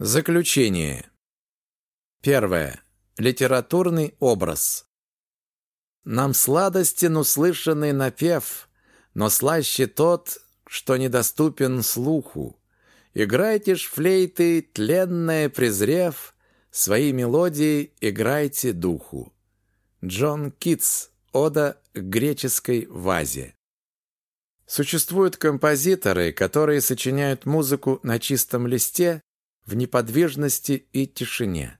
Заключение. Первое. Литературный образ. Нам сладостен услышанный напев, но слаще тот, что недоступен слуху. Играйте ж флейты, тленное презрев, свои мелодии играйте духу. Джон Китс. Ода к греческой вазе. Существуют композиторы, которые сочиняют музыку на чистом листе в неподвижности и тишине.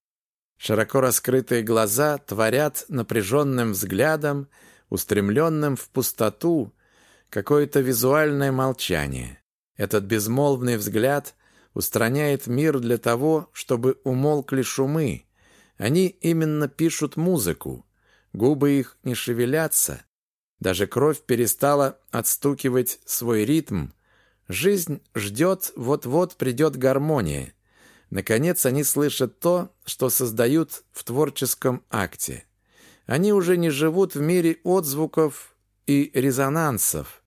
Широко раскрытые глаза творят напряженным взглядом, устремленным в пустоту, какое-то визуальное молчание. Этот безмолвный взгляд устраняет мир для того, чтобы умолкли шумы. Они именно пишут музыку. Губы их не шевелятся. Даже кровь перестала отстукивать свой ритм. Жизнь ждет, вот-вот придет гармония. Наконец они слышат то, что создают в творческом акте. Они уже не живут в мире отзвуков и резонансов.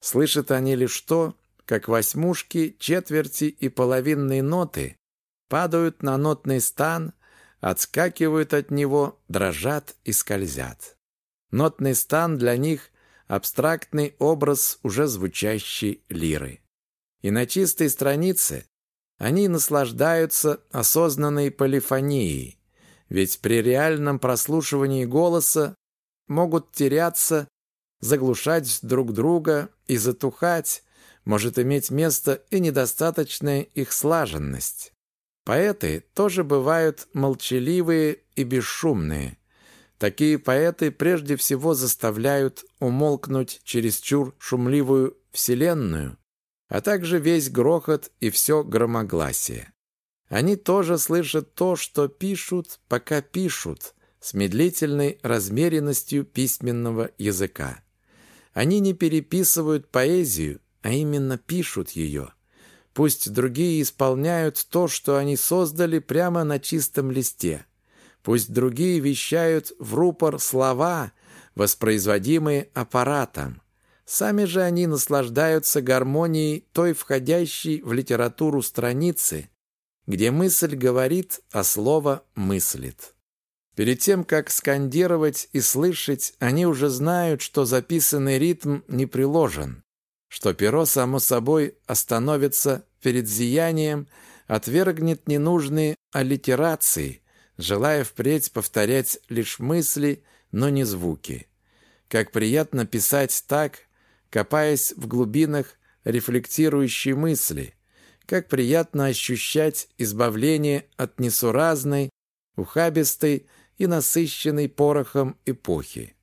Слышат они лишь то, как восьмушки, четверти и половинные ноты падают на нотный стан, отскакивают от него, дрожат и скользят. Нотный стан для них – абстрактный образ уже звучащей лиры. И на чистой странице они наслаждаются осознанной полифонией, ведь при реальном прослушивании голоса могут теряться, заглушать друг друга и затухать, может иметь место и недостаточная их слаженность. Поэты тоже бывают молчаливые и бесшумные. Такие поэты прежде всего заставляют умолкнуть чересчур шумливую вселенную, а также весь грохот и все громогласие. Они тоже слышат то, что пишут, пока пишут, с медлительной размеренностью письменного языка. Они не переписывают поэзию, а именно пишут ее. Пусть другие исполняют то, что они создали прямо на чистом листе. Пусть другие вещают в рупор слова, воспроизводимые аппаратом. Сами же они наслаждаются гармонией той входящей в литературу страницы, где мысль говорит, а слово мыслит. Перед тем, как скандировать и слышать, они уже знают, что записанный ритм не приложен, что перо, само собой, остановится перед зиянием, отвергнет ненужные аллитерации, желая впредь повторять лишь мысли, но не звуки. Как приятно писать так, копаясь в глубинах рефлектирующей мысли. Как приятно ощущать избавление от несуразной, ухабистой и насыщенной порохом эпохи.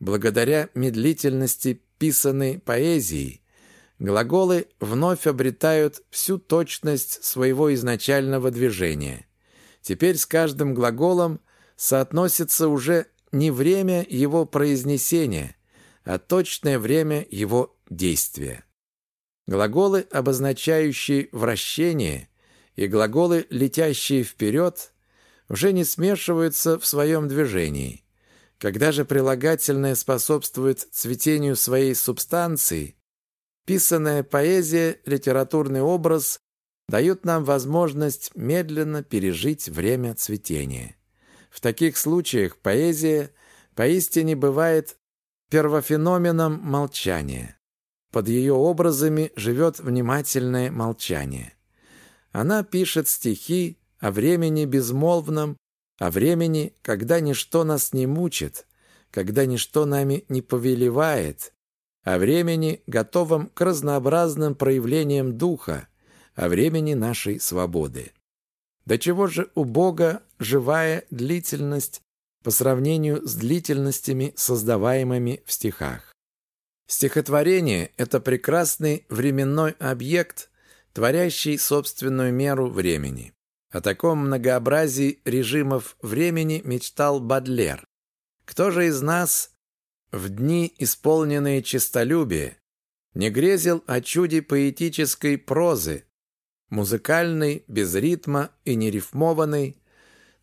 Благодаря медлительности писанной поэзии глаголы вновь обретают всю точность своего изначального движения. Теперь с каждым глаголом соотносится уже не время его произнесения, а точное время его действия. Глаголы, обозначающие вращение, и глаголы, летящие вперед, уже не смешиваются в своем движении. Когда же прилагательное способствует цветению своей субстанции, писанная поэзия, литературный образ дают нам возможность медленно пережить время цветения. В таких случаях поэзия поистине бывает первофеноменом молчания. Под ее образами живет внимательное молчание. Она пишет стихи о времени безмолвном, о времени, когда ничто нас не мучит, когда ничто нами не повелевает, о времени, готовом к разнообразным проявлениям духа, о времени нашей свободы. До чего же у Бога живая длительность по сравнению с длительностями, создаваемыми в стихах. Стихотворение – это прекрасный временной объект, творящий собственную меру времени. О таком многообразии режимов времени мечтал Бадлер. Кто же из нас в дни, исполненные честолюбия, не грезил о чуде поэтической прозы, музыкальной, без ритма и нерифмованной,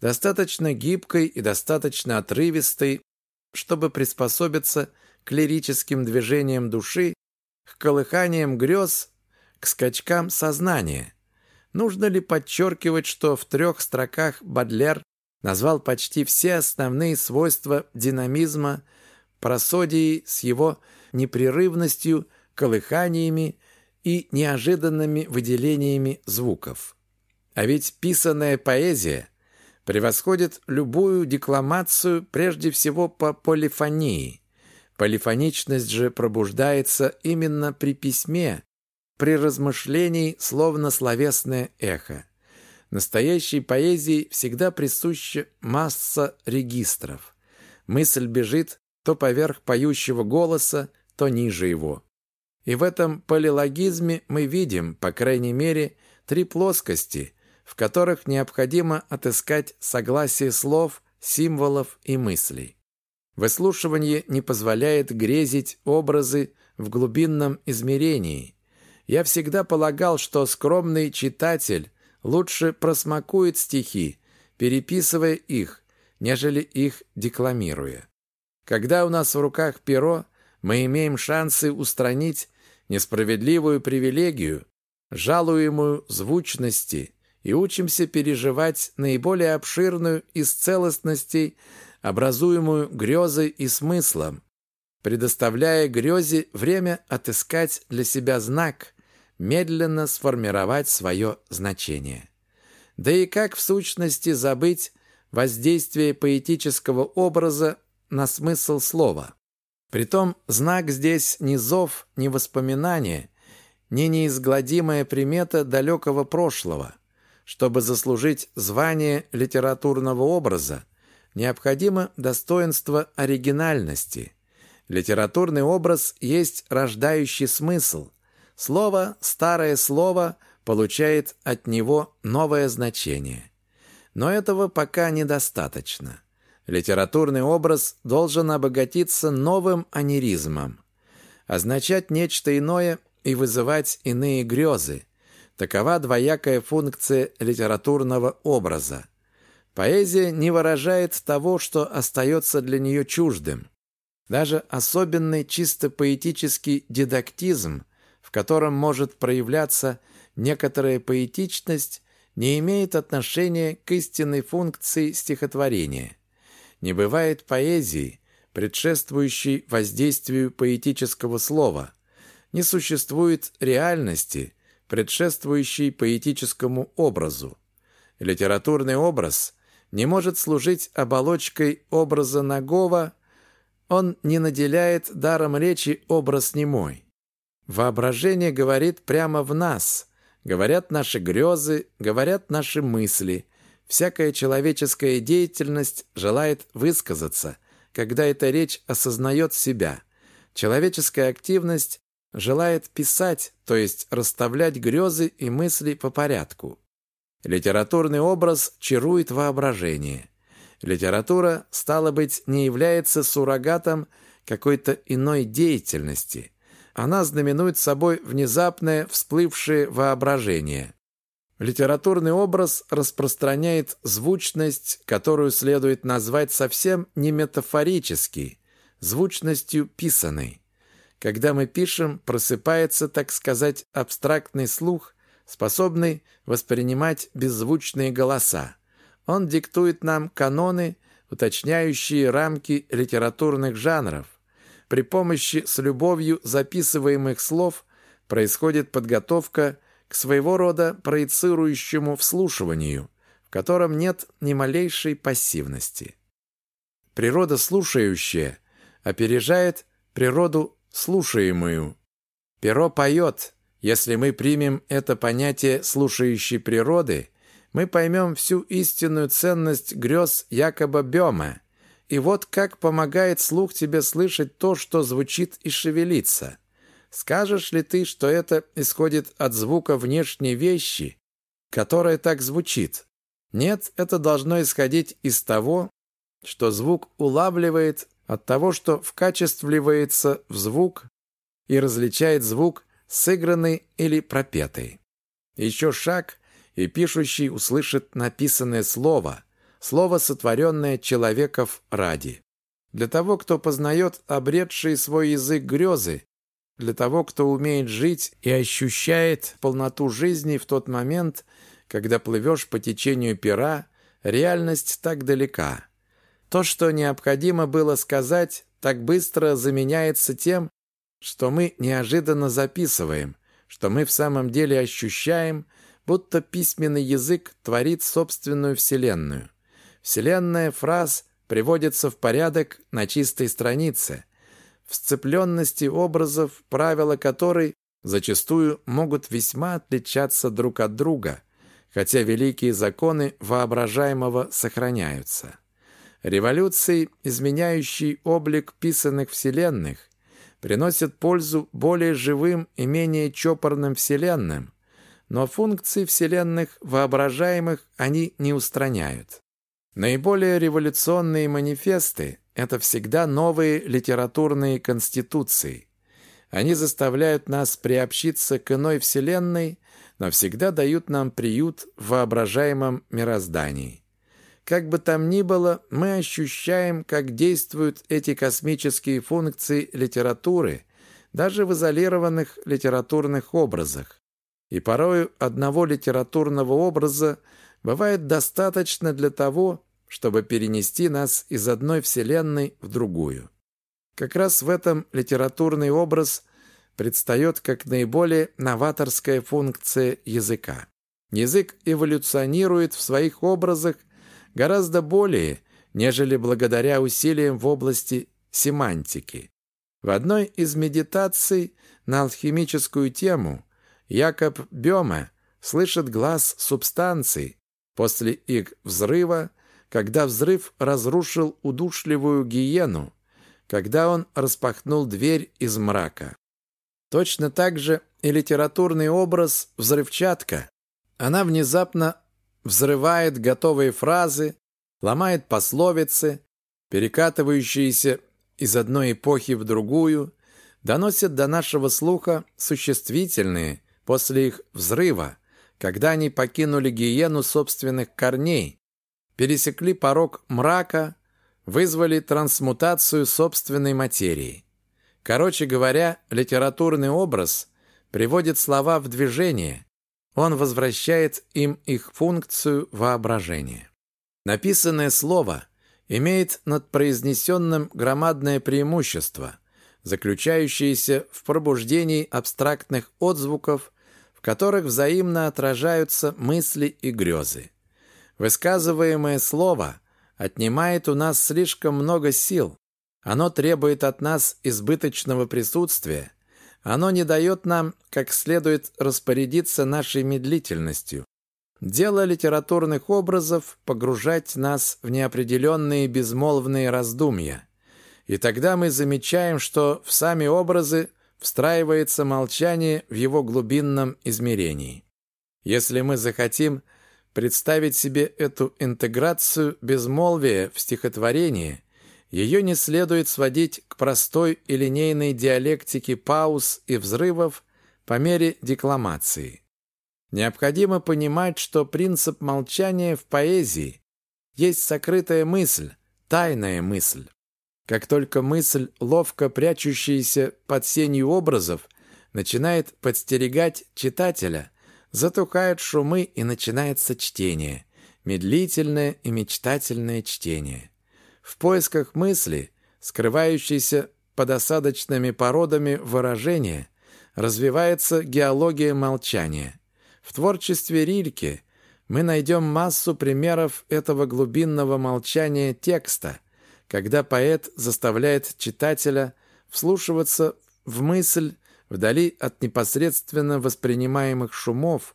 достаточно гибкой и достаточно отрывистой, чтобы приспособиться к лирическим движениям души, к колыханиям грез, к скачкам сознания. Нужно ли подчеркивать, что в трех строках Бадлер назвал почти все основные свойства динамизма просодии с его непрерывностью, колыханиями и неожиданными выделениями звуков. А ведь писанная поэзия превосходит любую декламацию прежде всего по полифонии. Полифоничность же пробуждается именно при письме, при размышлении, словно словесное эхо. Настоящей поэзии всегда присуща масса регистров. Мысль бежит то поверх поющего голоса, то ниже его. И в этом полилогизме мы видим, по крайней мере, три плоскости, в которых необходимо отыскать согласие слов, символов и мыслей. Выслушивание не позволяет грезить образы в глубинном измерении. Я всегда полагал, что скромный читатель лучше просмакует стихи, переписывая их, нежели их декламируя. Когда у нас в руках перо, мы имеем шансы устранить несправедливую привилегию, жалуемую звучности, и учимся переживать наиболее обширную из целостностей, образуемую грезой и смыслом, предоставляя грезе время отыскать для себя знак, медленно сформировать свое значение. Да и как в сущности забыть воздействие поэтического образа на смысл слова? Притом знак здесь не зов, не воспоминание, не неизгладимая примета далекого прошлого. Чтобы заслужить звание литературного образа, необходимо достоинство оригинальности. Литературный образ есть рождающий смысл – Слово «старое слово» получает от него новое значение. Но этого пока недостаточно. Литературный образ должен обогатиться новым анеризмом, означать нечто иное и вызывать иные грезы. Такова двоякая функция литературного образа. Поэзия не выражает того, что остается для нее чуждым. Даже особенный чисто поэтический дидактизм – котором может проявляться некоторая поэтичность, не имеет отношения к истинной функции стихотворения. Не бывает поэзии, предшествующей воздействию поэтического слова. Не существует реальности, предшествующей поэтическому образу. Литературный образ не может служить оболочкой образа Нагова, он не наделяет даром речи образ немой. Воображение говорит прямо в нас. Говорят наши грезы, говорят наши мысли. Всякая человеческая деятельность желает высказаться, когда эта речь осознает себя. Человеческая активность желает писать, то есть расставлять грезы и мысли по порядку. Литературный образ чарует воображение. Литература, стало быть, не является суррогатом какой-то иной деятельности – она знаменует собой внезапное всплывшее воображение. Литературный образ распространяет звучность, которую следует назвать совсем не метафорически, звучностью писаной. Когда мы пишем, просыпается, так сказать, абстрактный слух, способный воспринимать беззвучные голоса. Он диктует нам каноны, уточняющие рамки литературных жанров, при помощи с любовью записываемых слов происходит подготовка к своего рода проецирующему вслушиванию, в котором нет ни малейшей пассивности. Природа слушающая опережает природу слушаемую. Перо поет. Если мы примем это понятие слушающей природы, мы поймем всю истинную ценность грез Якоба Бема, и вот как помогает слух тебе слышать то, что звучит и шевелится. Скажешь ли ты, что это исходит от звука внешней вещи, которая так звучит? Нет, это должно исходить из того, что звук улавливает, от того, что вкачествливается в звук и различает звук, сыгранный или пропетый. Еще шаг, и пишущий услышит написанное слово – слово, сотворенное человеков ради. Для того, кто познает обретший свой язык грезы, для того, кто умеет жить и ощущает полноту жизни в тот момент, когда плывешь по течению пера, реальность так далека. То, что необходимо было сказать, так быстро заменяется тем, что мы неожиданно записываем, что мы в самом деле ощущаем, будто письменный язык творит собственную вселенную. Вселенная фраз приводится в порядок на чистой странице, в сцепленности образов, правила которой зачастую могут весьма отличаться друг от друга, хотя великие законы воображаемого сохраняются. Революции, изменяющие облик писанных вселенных, приносят пользу более живым и менее чопорным вселенным, но функции вселенных воображаемых они не устраняют. Наиболее революционные манифесты – это всегда новые литературные конституции. Они заставляют нас приобщиться к иной вселенной, но всегда дают нам приют в воображаемом мироздании. Как бы там ни было, мы ощущаем, как действуют эти космические функции литературы, даже в изолированных литературных образах. И порою одного литературного образа бывает достаточно для того, чтобы перенести нас из одной вселенной в другую. Как раз в этом литературный образ предстает как наиболее новаторская функция языка. Язык эволюционирует в своих образах гораздо более, нежели благодаря усилиям в области семантики. В одной из медитаций на алхимическую тему Якоб Бёме слышит глаз субстанций после их взрыва, когда взрыв разрушил удушливую гиену, когда он распахнул дверь из мрака. Точно так же и литературный образ «взрывчатка». Она внезапно взрывает готовые фразы, ломает пословицы, перекатывающиеся из одной эпохи в другую, доносит до нашего слуха существительные после их взрыва, когда они покинули гиену собственных корней, пересекли порог мрака, вызвали трансмутацию собственной материи. Короче говоря, литературный образ приводит слова в движение, он возвращает им их функцию воображения. Написанное слово имеет над произнесенным громадное преимущество, заключающееся в пробуждении абстрактных отзвуков, в которых взаимно отражаются мысли и грезы. Высказываемое слово отнимает у нас слишком много сил. Оно требует от нас избыточного присутствия. Оно не дает нам как следует распорядиться нашей медлительностью. Дело литературных образов – погружать нас в неопределенные безмолвные раздумья. И тогда мы замечаем, что в сами образы встраивается молчание в его глубинном измерении. Если мы захотим представить себе эту интеграцию безмолвия в стихотворении, ее не следует сводить к простой и линейной диалектике пауз и взрывов по мере декламации. Необходимо понимать, что принцип молчания в поэзии есть сокрытая мысль, тайная мысль. Как только мысль, ловко прячущаяся под сенью образов, начинает подстерегать читателя, Затухают шумы, и начинается чтение. Медлительное и мечтательное чтение. В поисках мысли, скрывающейся под осадочными породами выражения, развивается геология молчания. В творчестве Рильке мы найдем массу примеров этого глубинного молчания текста, когда поэт заставляет читателя вслушиваться в мысль вдали от непосредственно воспринимаемых шумов,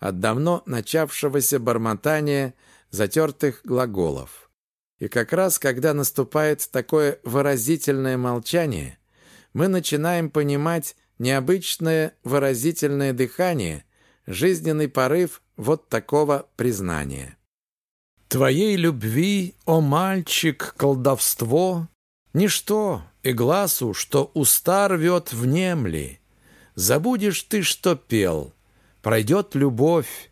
от давно начавшегося бормотания затертых глаголов. И как раз когда наступает такое выразительное молчание, мы начинаем понимать необычное выразительное дыхание, жизненный порыв вот такого признания. Твоей любви, о мальчик, колдовство, Ничто, и глазу, что уста рвет внемли. Забудешь ты, что пел, пройдет любовь,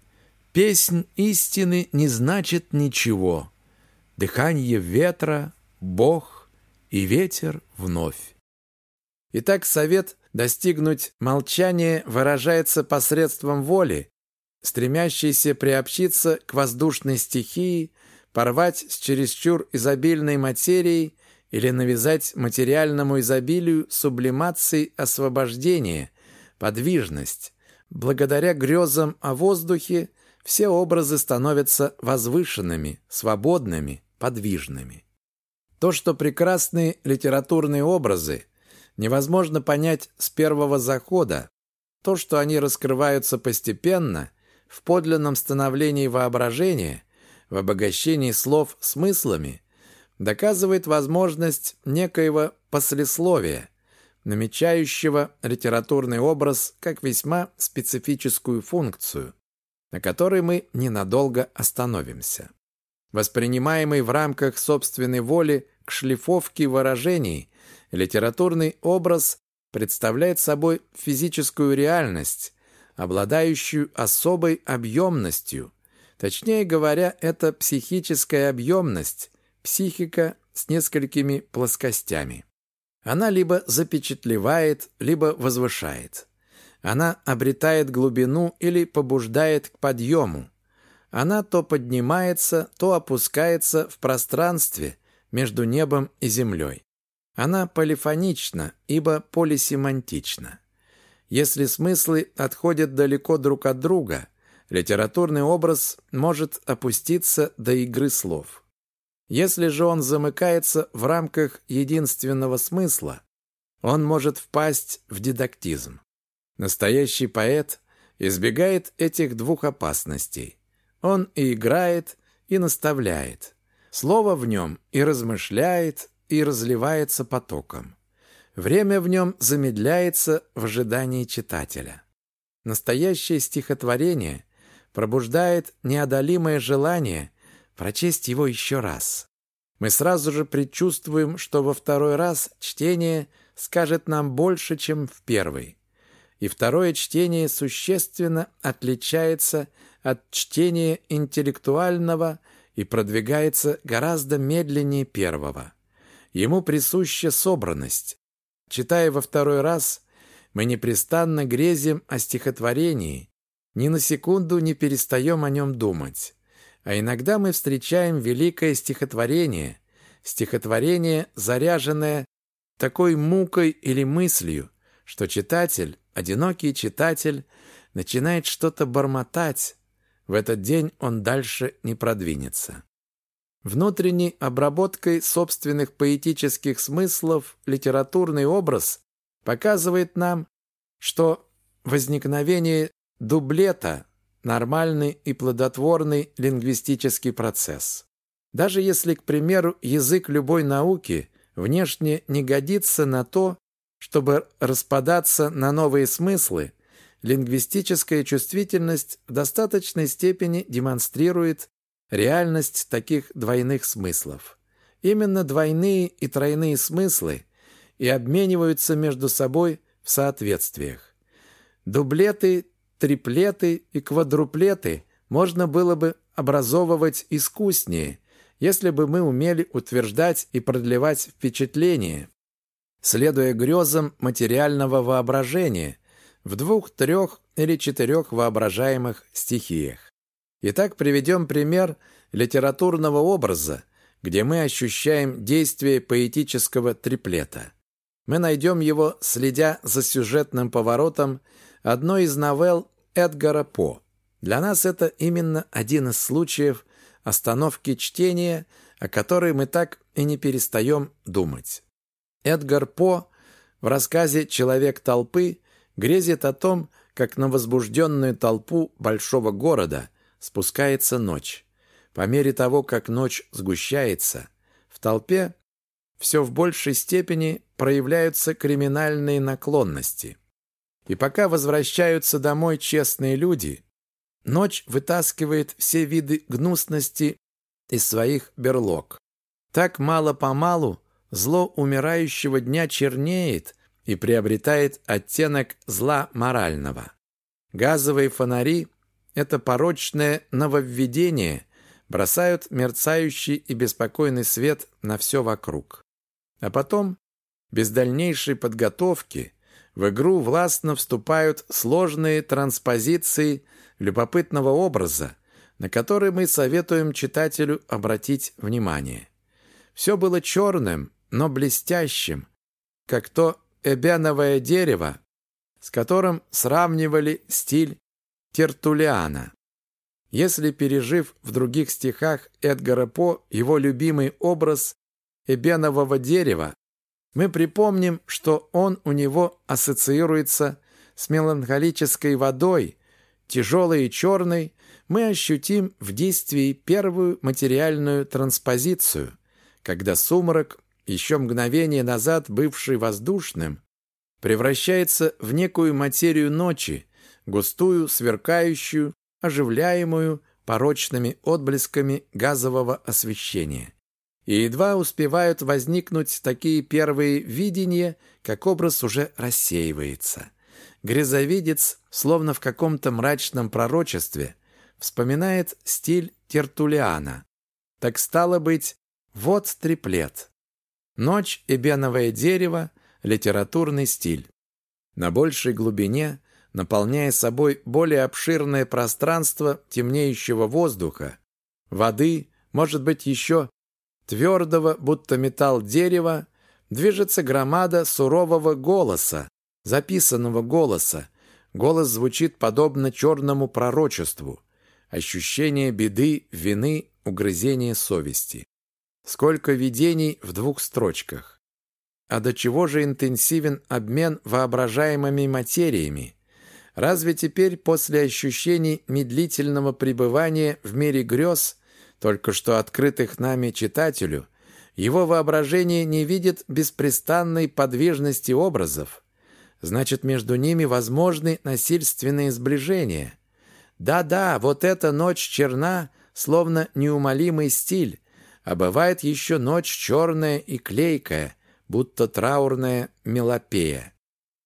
Песнь истины не значит ничего. Дыхание ветра, Бог и ветер вновь. Итак, совет достигнуть молчания выражается посредством воли, стремящийся приобщиться к воздушной стихии, порвать с чересчур изобильной материей или навязать материальному изобилию сублимации освобождения, подвижность. Благодаря грезам о воздухе все образы становятся возвышенными, свободными, подвижными. То, что прекрасные литературные образы невозможно понять с первого захода, то, что они раскрываются постепенно, в подлинном становлении воображения, в обогащении слов смыслами, доказывает возможность некоего послесловия, намечающего литературный образ как весьма специфическую функцию, на которой мы ненадолго остановимся. Воспринимаемый в рамках собственной воли к шлифовке выражений, литературный образ представляет собой физическую реальность, обладающую особой объемностью. Точнее говоря, это психическая объемность, психика с несколькими плоскостями. Она либо запечатлевает, либо возвышает. Она обретает глубину или побуждает к подъему. Она то поднимается, то опускается в пространстве между небом и землей. Она полифонична, ибо полисемантична. Если смыслы отходят далеко друг от друга, литературный образ может опуститься до игры слов. Если же он замыкается в рамках единственного смысла, он может впасть в дидактизм. Настоящий поэт избегает этих двух опасностей. Он и играет, и наставляет. Слово в нем и размышляет, и разливается потоком. Время в нем замедляется в ожидании читателя. Настоящее стихотворение пробуждает неодолимое желание прочесть его еще раз. Мы сразу же предчувствуем, что во второй раз чтение скажет нам больше, чем в первый. И второе чтение существенно отличается от чтения интеллектуального и продвигается гораздо медленнее первого. Ему присуща собранность. Читая во второй раз, мы непрестанно грезим о стихотворении, ни на секунду не перестаем о нем думать. А иногда мы встречаем великое стихотворение, стихотворение, заряженное такой мукой или мыслью, что читатель, одинокий читатель, начинает что-то бормотать. В этот день он дальше не продвинется. Внутренней обработкой собственных поэтических смыслов литературный образ показывает нам, что возникновение дублета – нормальный и плодотворный лингвистический процесс. Даже если, к примеру, язык любой науки внешне не годится на то, чтобы распадаться на новые смыслы, лингвистическая чувствительность в достаточной степени демонстрирует реальность таких двойных смыслов. Именно двойные и тройные смыслы и обмениваются между собой в соответствиях. Дублеты, триплеты и квадруплеты можно было бы образовывать искуснее, если бы мы умели утверждать и продлевать впечатление, следуя грезам материального воображения в двух, трех или четырех воображаемых стихиях. Итак, приведем пример литературного образа, где мы ощущаем действие поэтического триплета. Мы найдем его, следя за сюжетным поворотом одной из новелл Эдгара По. Для нас это именно один из случаев остановки чтения, о которой мы так и не перестаем думать. Эдгар По в рассказе «Человек толпы» грезит о том, как на возбужденную толпу большого города спускается ночь. По мере того, как ночь сгущается, в толпе все в большей степени проявляются криминальные наклонности. И пока возвращаются домой честные люди, ночь вытаскивает все виды гнусности из своих берлог. Так мало-помалу зло умирающего дня чернеет и приобретает оттенок зла морального. Газовые фонари это порочное нововведение бросают мерцающий и беспокойный свет на все вокруг. А потом, без дальнейшей подготовки, В игру властно вступают сложные транспозиции любопытного образа, на который мы советуем читателю обратить внимание. Все было черным, но блестящим, как то эбеновое дерево, с которым сравнивали стиль Тертулиана. Если, пережив в других стихах Эдгара По его любимый образ эбенового дерева, мы припомним, что он у него ассоциируется с меланхолической водой, тяжелой и черной, мы ощутим в действии первую материальную транспозицию, когда сумрак, еще мгновение назад бывший воздушным, превращается в некую материю ночи, густую, сверкающую, оживляемую порочными отблесками газового освещения. И едва успевают возникнуть такие первые видения, как образ уже рассеивается. Грязовидец, словно в каком-то мрачном пророчестве, вспоминает стиль Тертулиана. Так стало быть, вот триплет. Ночь, эбеновое дерево, литературный стиль. На большей глубине, наполняя собой более обширное пространство темнеющего воздуха, воды, может быть, еще твердого, будто металл дерева, движется громада сурового голоса, записанного голоса. Голос звучит подобно черному пророчеству. Ощущение беды, вины, угрызения совести. Сколько видений в двух строчках. А до чего же интенсивен обмен воображаемыми материями? Разве теперь после ощущений медлительного пребывания в мире грез, только что открытых нами читателю, его воображение не видит беспрестанной подвижности образов? Значит, между ними возможны насильственные сближения. Да-да, вот эта ночь черна, словно неумолимый стиль, а бывает еще ночь черная и клейкая, будто траурная мелопея.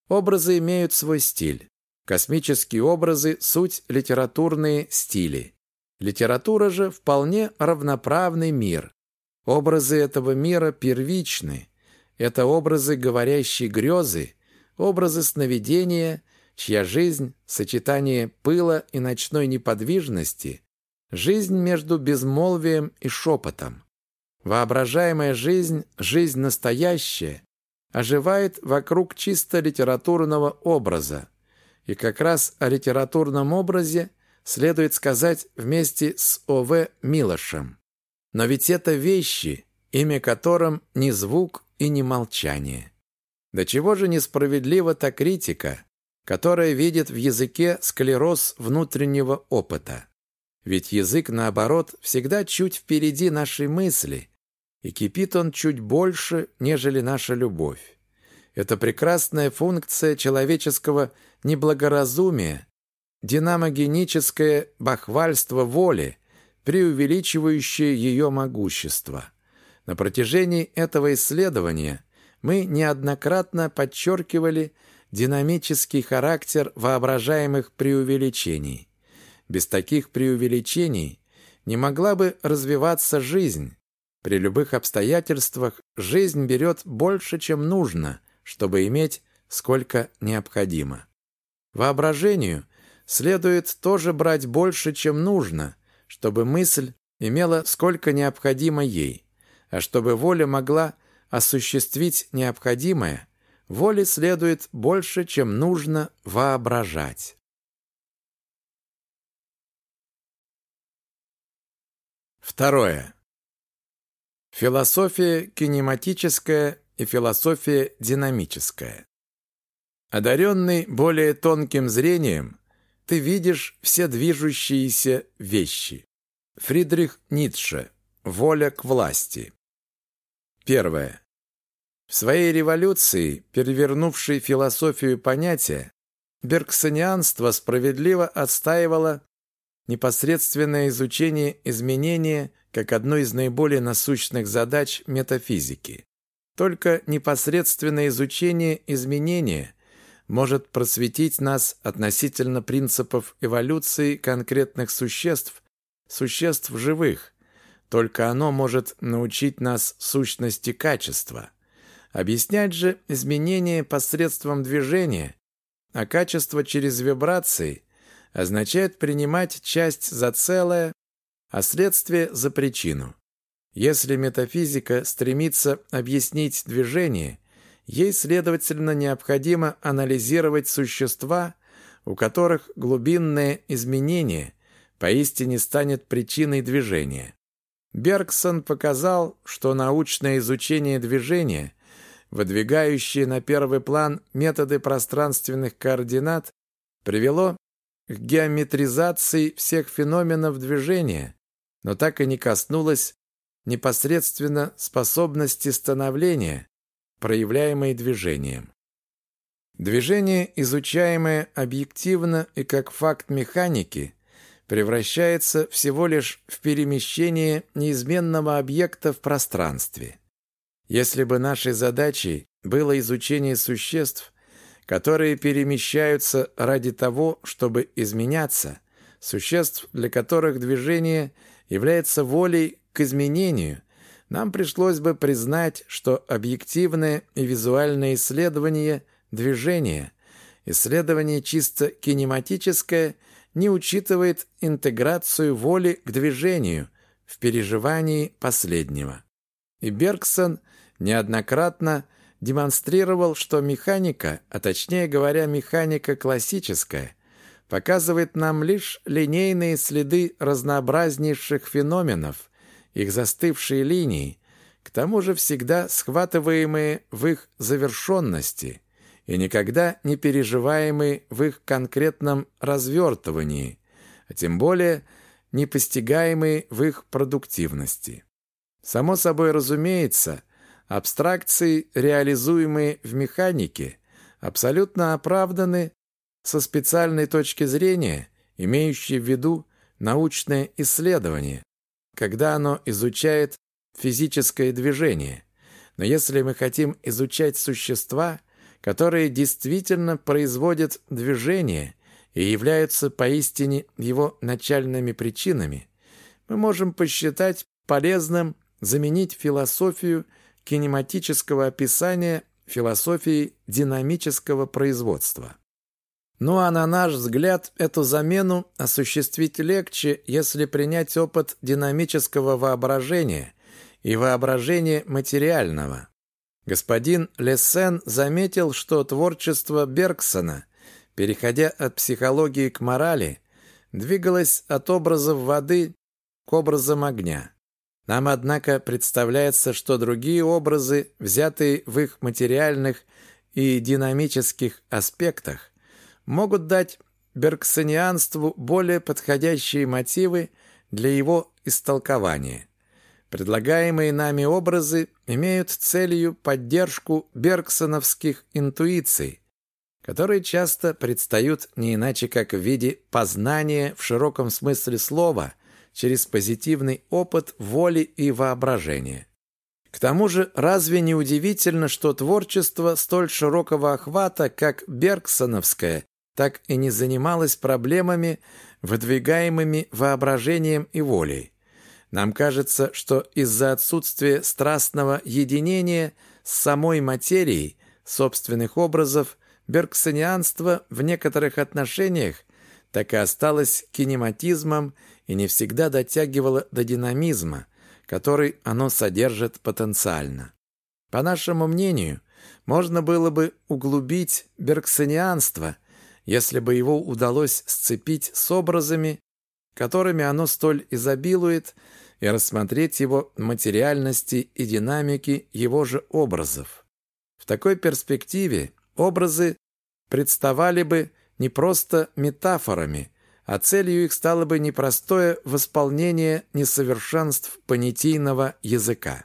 Образы имеют свой стиль. Космические образы – суть литературные стили. Литература же вполне равноправный мир. Образы этого мира первичны. Это образы говорящей грезы, образы сновидения, чья жизнь – сочетание пыла и ночной неподвижности, жизнь между безмолвием и шепотом. Воображаемая жизнь, жизнь настоящая, оживает вокруг чисто литературного образа. И как раз о литературном образе следует сказать вместе с О.В. Милошем. Но ведь это вещи, имя которым не звук и не молчание. До чего же несправедлива та критика, которая видит в языке склероз внутреннего опыта. Ведь язык, наоборот, всегда чуть впереди нашей мысли, и кипит он чуть больше, нежели наша любовь. Это прекрасная функция человеческого неблагоразумия, динамогеническое бахвальство воли, преувеличивающее ее могущество. На протяжении этого исследования мы неоднократно подчеркивали динамический характер воображаемых преувеличений. Без таких преувеличений не могла бы развиваться жизнь, при любых обстоятельствах жизнь берет больше, чем нужно, чтобы иметь сколько необходимо. Воображению следует тоже брать больше, чем нужно, чтобы мысль имела сколько необходимо ей, а чтобы воля могла осуществить необходимое, воле следует больше, чем нужно воображать. Второе. Философия кинематическая и философия динамическая. Одаренный более тонким зрением, ты видишь все движущиеся вещи. Фридрих Ницше. Воля к власти. Первое. В своей революции, перевернувшей философию понятия, бергсонианство справедливо отстаивало непосредственное изучение изменения как одну из наиболее насущных задач метафизики. Только непосредственное изучение изменения может просветить нас относительно принципов эволюции конкретных существ, существ живых. Только оно может научить нас сущности качества. Объяснять же изменения посредством движения, а качество через вибрации означает принимать часть за целое, а следствие за причину. Если метафизика стремится объяснить движение, ей, следовательно, необходимо анализировать существа, у которых глубинное изменение поистине станет причиной движения. Бергсон показал, что научное изучение движения, выдвигающее на первый план методы пространственных координат, привело к геометризации всех феноменов движения, но так и не коснулось непосредственно способности становления, проявляемой движением. Движение, изучаемое объективно и как факт механики, превращается всего лишь в перемещение неизменного объекта в пространстве. Если бы нашей задачей было изучение существ, которые перемещаются ради того, чтобы изменяться, существ, для которых движение является волей к изменению, нам пришлось бы признать, что объективное и визуальное исследование движения, исследование чисто кинематическое, не учитывает интеграцию воли к движению в переживании последнего. И Бергсон неоднократно демонстрировал, что механика, а точнее говоря, механика классическая, показывает нам лишь линейные следы разнообразнейших феноменов, их застывшие линии, к тому же всегда схватываемые в их завершенности и никогда не переживаемые в их конкретном развертывании, а тем более непостигаемые в их продуктивности. Само собой разумеется – Абстракции, реализуемые в механике, абсолютно оправданы со специальной точки зрения, имеющей в виду научное исследование, когда оно изучает физическое движение. Но если мы хотим изучать существа, которые действительно производят движение и являются поистине его начальными причинами, мы можем посчитать полезным заменить философию кинематического описания философии динамического производства. Ну а на наш взгляд, эту замену осуществить легче, если принять опыт динамического воображения и воображения материального. Господин Лессен заметил, что творчество Бергсона, переходя от психологии к морали, двигалось от образов воды к образам огня. Нам, однако, представляется, что другие образы, взятые в их материальных и динамических аспектах, могут дать бергсонианству более подходящие мотивы для его истолкования. Предлагаемые нами образы имеют целью поддержку бергсоновских интуиций, которые часто предстают не иначе как в виде познания в широком смысле слова – через позитивный опыт воли и воображения. К тому же, разве не удивительно, что творчество столь широкого охвата, как Бергсоновское, так и не занималось проблемами, выдвигаемыми воображением и волей? Нам кажется, что из-за отсутствия страстного единения с самой материей собственных образов бергсонианство в некоторых отношениях так и осталось кинематизмом и не всегда дотягивало до динамизма, который оно содержит потенциально. По нашему мнению, можно было бы углубить бергсонианство, если бы его удалось сцепить с образами, которыми оно столь изобилует, и рассмотреть его материальности и динамики его же образов. В такой перспективе образы представали бы не просто метафорами, а целью их стало бы непростое восполнение несовершенств понятийного языка.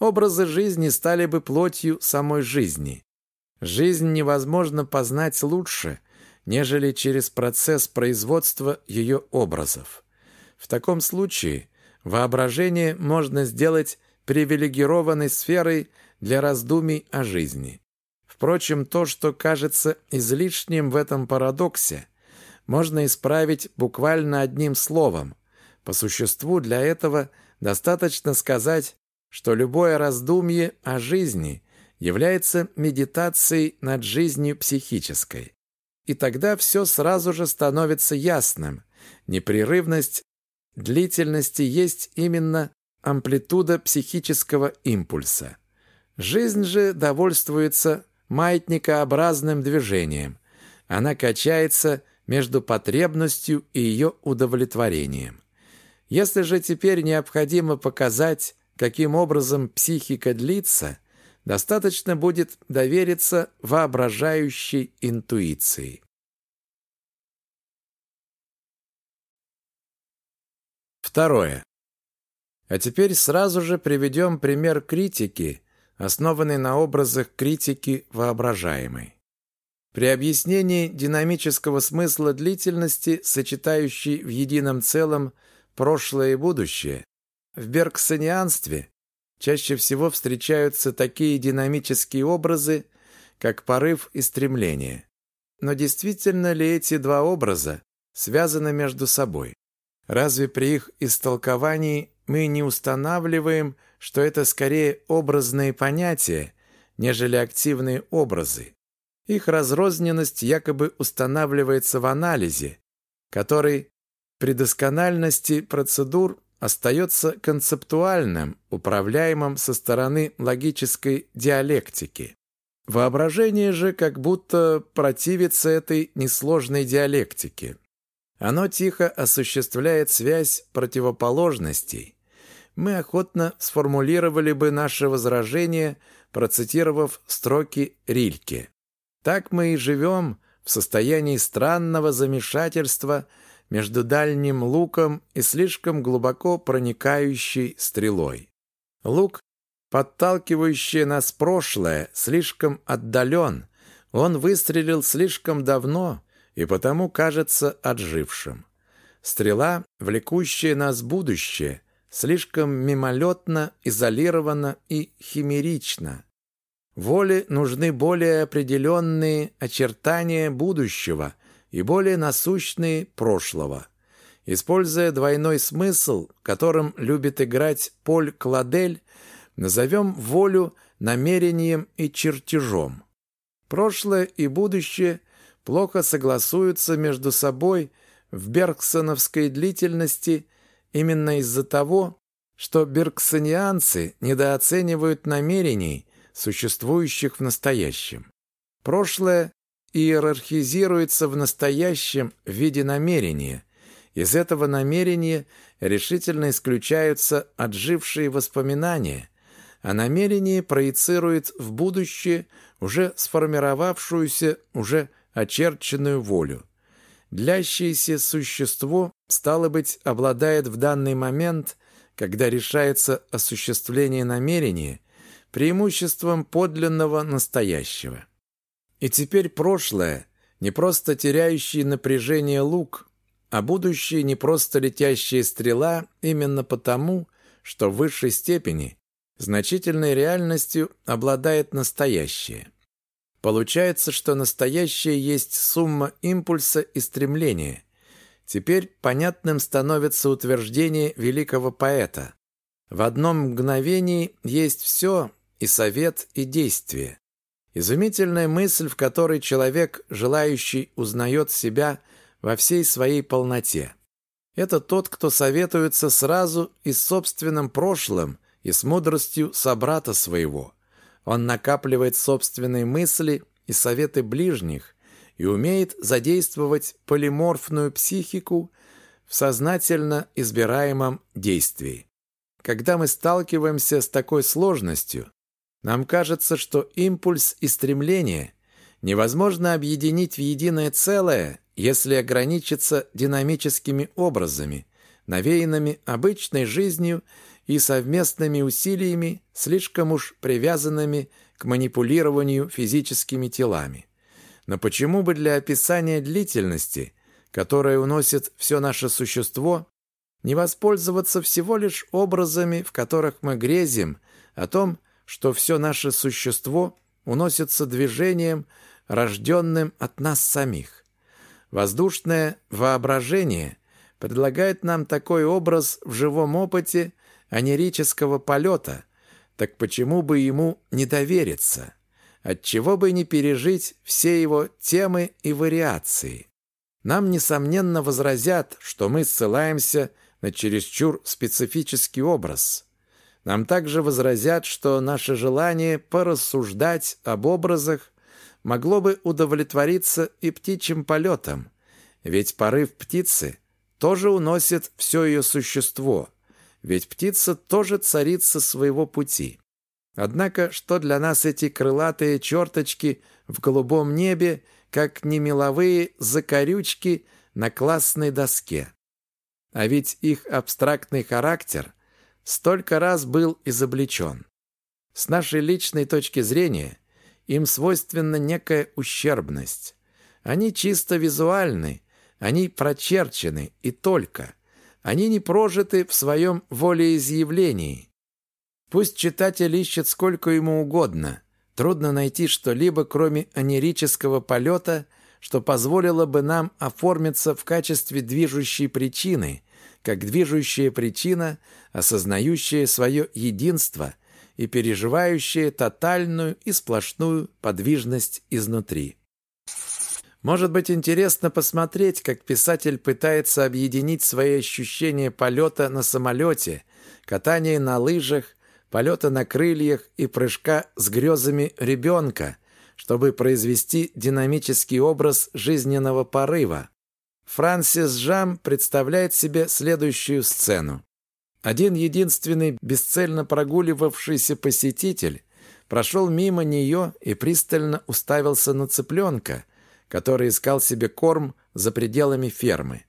Образы жизни стали бы плотью самой жизни. Жизнь невозможно познать лучше, нежели через процесс производства ее образов. В таком случае воображение можно сделать привилегированной сферой для раздумий о жизни. Впрочем, то, что кажется излишним в этом парадоксе, можно исправить буквально одним словом. По существу для этого достаточно сказать, что любое раздумье о жизни является медитацией над жизнью психической. И тогда все сразу же становится ясным. Непрерывность длительности есть именно амплитуда психического импульса. Жизнь же довольствуется маятникообразным движением. Она качается между потребностью и ее удовлетворением. Если же теперь необходимо показать, каким образом психика длится, достаточно будет довериться воображающей интуиции. Второе. А теперь сразу же приведем пример критики, основанный на образах критики воображаемой. При объяснении динамического смысла длительности, сочетающей в едином целом прошлое и будущее, в бергсонианстве чаще всего встречаются такие динамические образы, как порыв и стремление. Но действительно ли эти два образа связаны между собой? Разве при их истолковании мы не устанавливаем, что это скорее образные понятия, нежели активные образы? Их разрозненность якобы устанавливается в анализе, который при доскональности процедур остается концептуальным, управляемым со стороны логической диалектики. Воображение же как будто противится этой несложной диалектике. Оно тихо осуществляет связь противоположностей. Мы охотно сформулировали бы наше возражение, процитировав строки Рильке. Так мы и живем в состоянии странного замешательства между дальним луком и слишком глубоко проникающей стрелой. Лук, подталкивающий нас прошлое, слишком отдален. Он выстрелил слишком давно и потому кажется отжившим. Стрела, влекущая нас в будущее, слишком мимолетно, изолирована и химерична. Воле нужны более определенные очертания будущего и более насущные прошлого. Используя двойной смысл, которым любит играть Поль Кладель, назовем волю намерением и чертежом. Прошлое и будущее плохо согласуются между собой в бергсоновской длительности именно из-за того, что бергсонианцы недооценивают намерений, существующих в настоящем. Прошлое иерархизируется в настоящем виде намерения. Из этого намерения решительно исключаются отжившие воспоминания, а намерение проецирует в будущее уже сформировавшуюся, уже очерченную волю. Длящееся существо, стало быть, обладает в данный момент, когда решается осуществление намерения, преимуществом подлинного настоящего. И теперь прошлое, не просто теряющий напряжение лук, а будущее не просто летящая стрела именно потому, что в высшей степени значительной реальностью обладает настоящее. Получается, что настоящее есть сумма импульса и стремления. Теперь понятным становится утверждение великого поэта. В одном мгновении есть все, и совет, и действие. Изумительная мысль, в которой человек, желающий, узнает себя во всей своей полноте. Это тот, кто советуется сразу и с собственным прошлым, и с мудростью собрата своего. Он накапливает собственные мысли и советы ближних и умеет задействовать полиморфную психику в сознательно избираемом действии. Когда мы сталкиваемся с такой сложностью, нам кажется, что импульс и стремление невозможно объединить в единое целое, если ограничиться динамическими образами, навеянными обычной жизнью и совместными усилиями, слишком уж привязанными к манипулированию физическими телами. Но почему бы для описания длительности, которая уносит все наше существо, не воспользоваться всего лишь образами, в которых мы грезим о том, что все наше существо уносится движением, рожденным от нас самих. Воздушное воображение предлагает нам такой образ в живом опыте анерического полета, Так почему бы ему не довериться? Отчего бы не пережить все его темы и вариации? Нам, несомненно, возразят, что мы ссылаемся на чересчур специфический образ. Нам также возразят, что наше желание порассуждать об образах могло бы удовлетвориться и птичьим полетом, ведь порыв птицы тоже уносит все ее существо, ведь птица тоже царица своего пути. Однако, что для нас эти крылатые черточки в голубом небе, как немеловые закорючки на классной доске? А ведь их абстрактный характер столько раз был изобличен. С нашей личной точки зрения им свойственна некая ущербность. Они чисто визуальны, они прочерчены и только. Они не прожиты в своем волеизъявлении. Пусть читатель ищет сколько ему угодно. Трудно найти что-либо, кроме анерического полета, что позволило бы нам оформиться в качестве движущей причины, как движущая причина, осознающая свое единство и переживающая тотальную и сплошную подвижность изнутри. Может быть интересно посмотреть, как писатель пытается объединить свои ощущения полета на самолете, катания на лыжах, полета на крыльях и прыжка с грезами ребенка, чтобы произвести динамический образ жизненного порыва. Франсис Жам представляет себе следующую сцену. Один единственный бесцельно прогуливавшийся посетитель прошел мимо нее и пристально уставился на цыпленка, который искал себе корм за пределами фермы.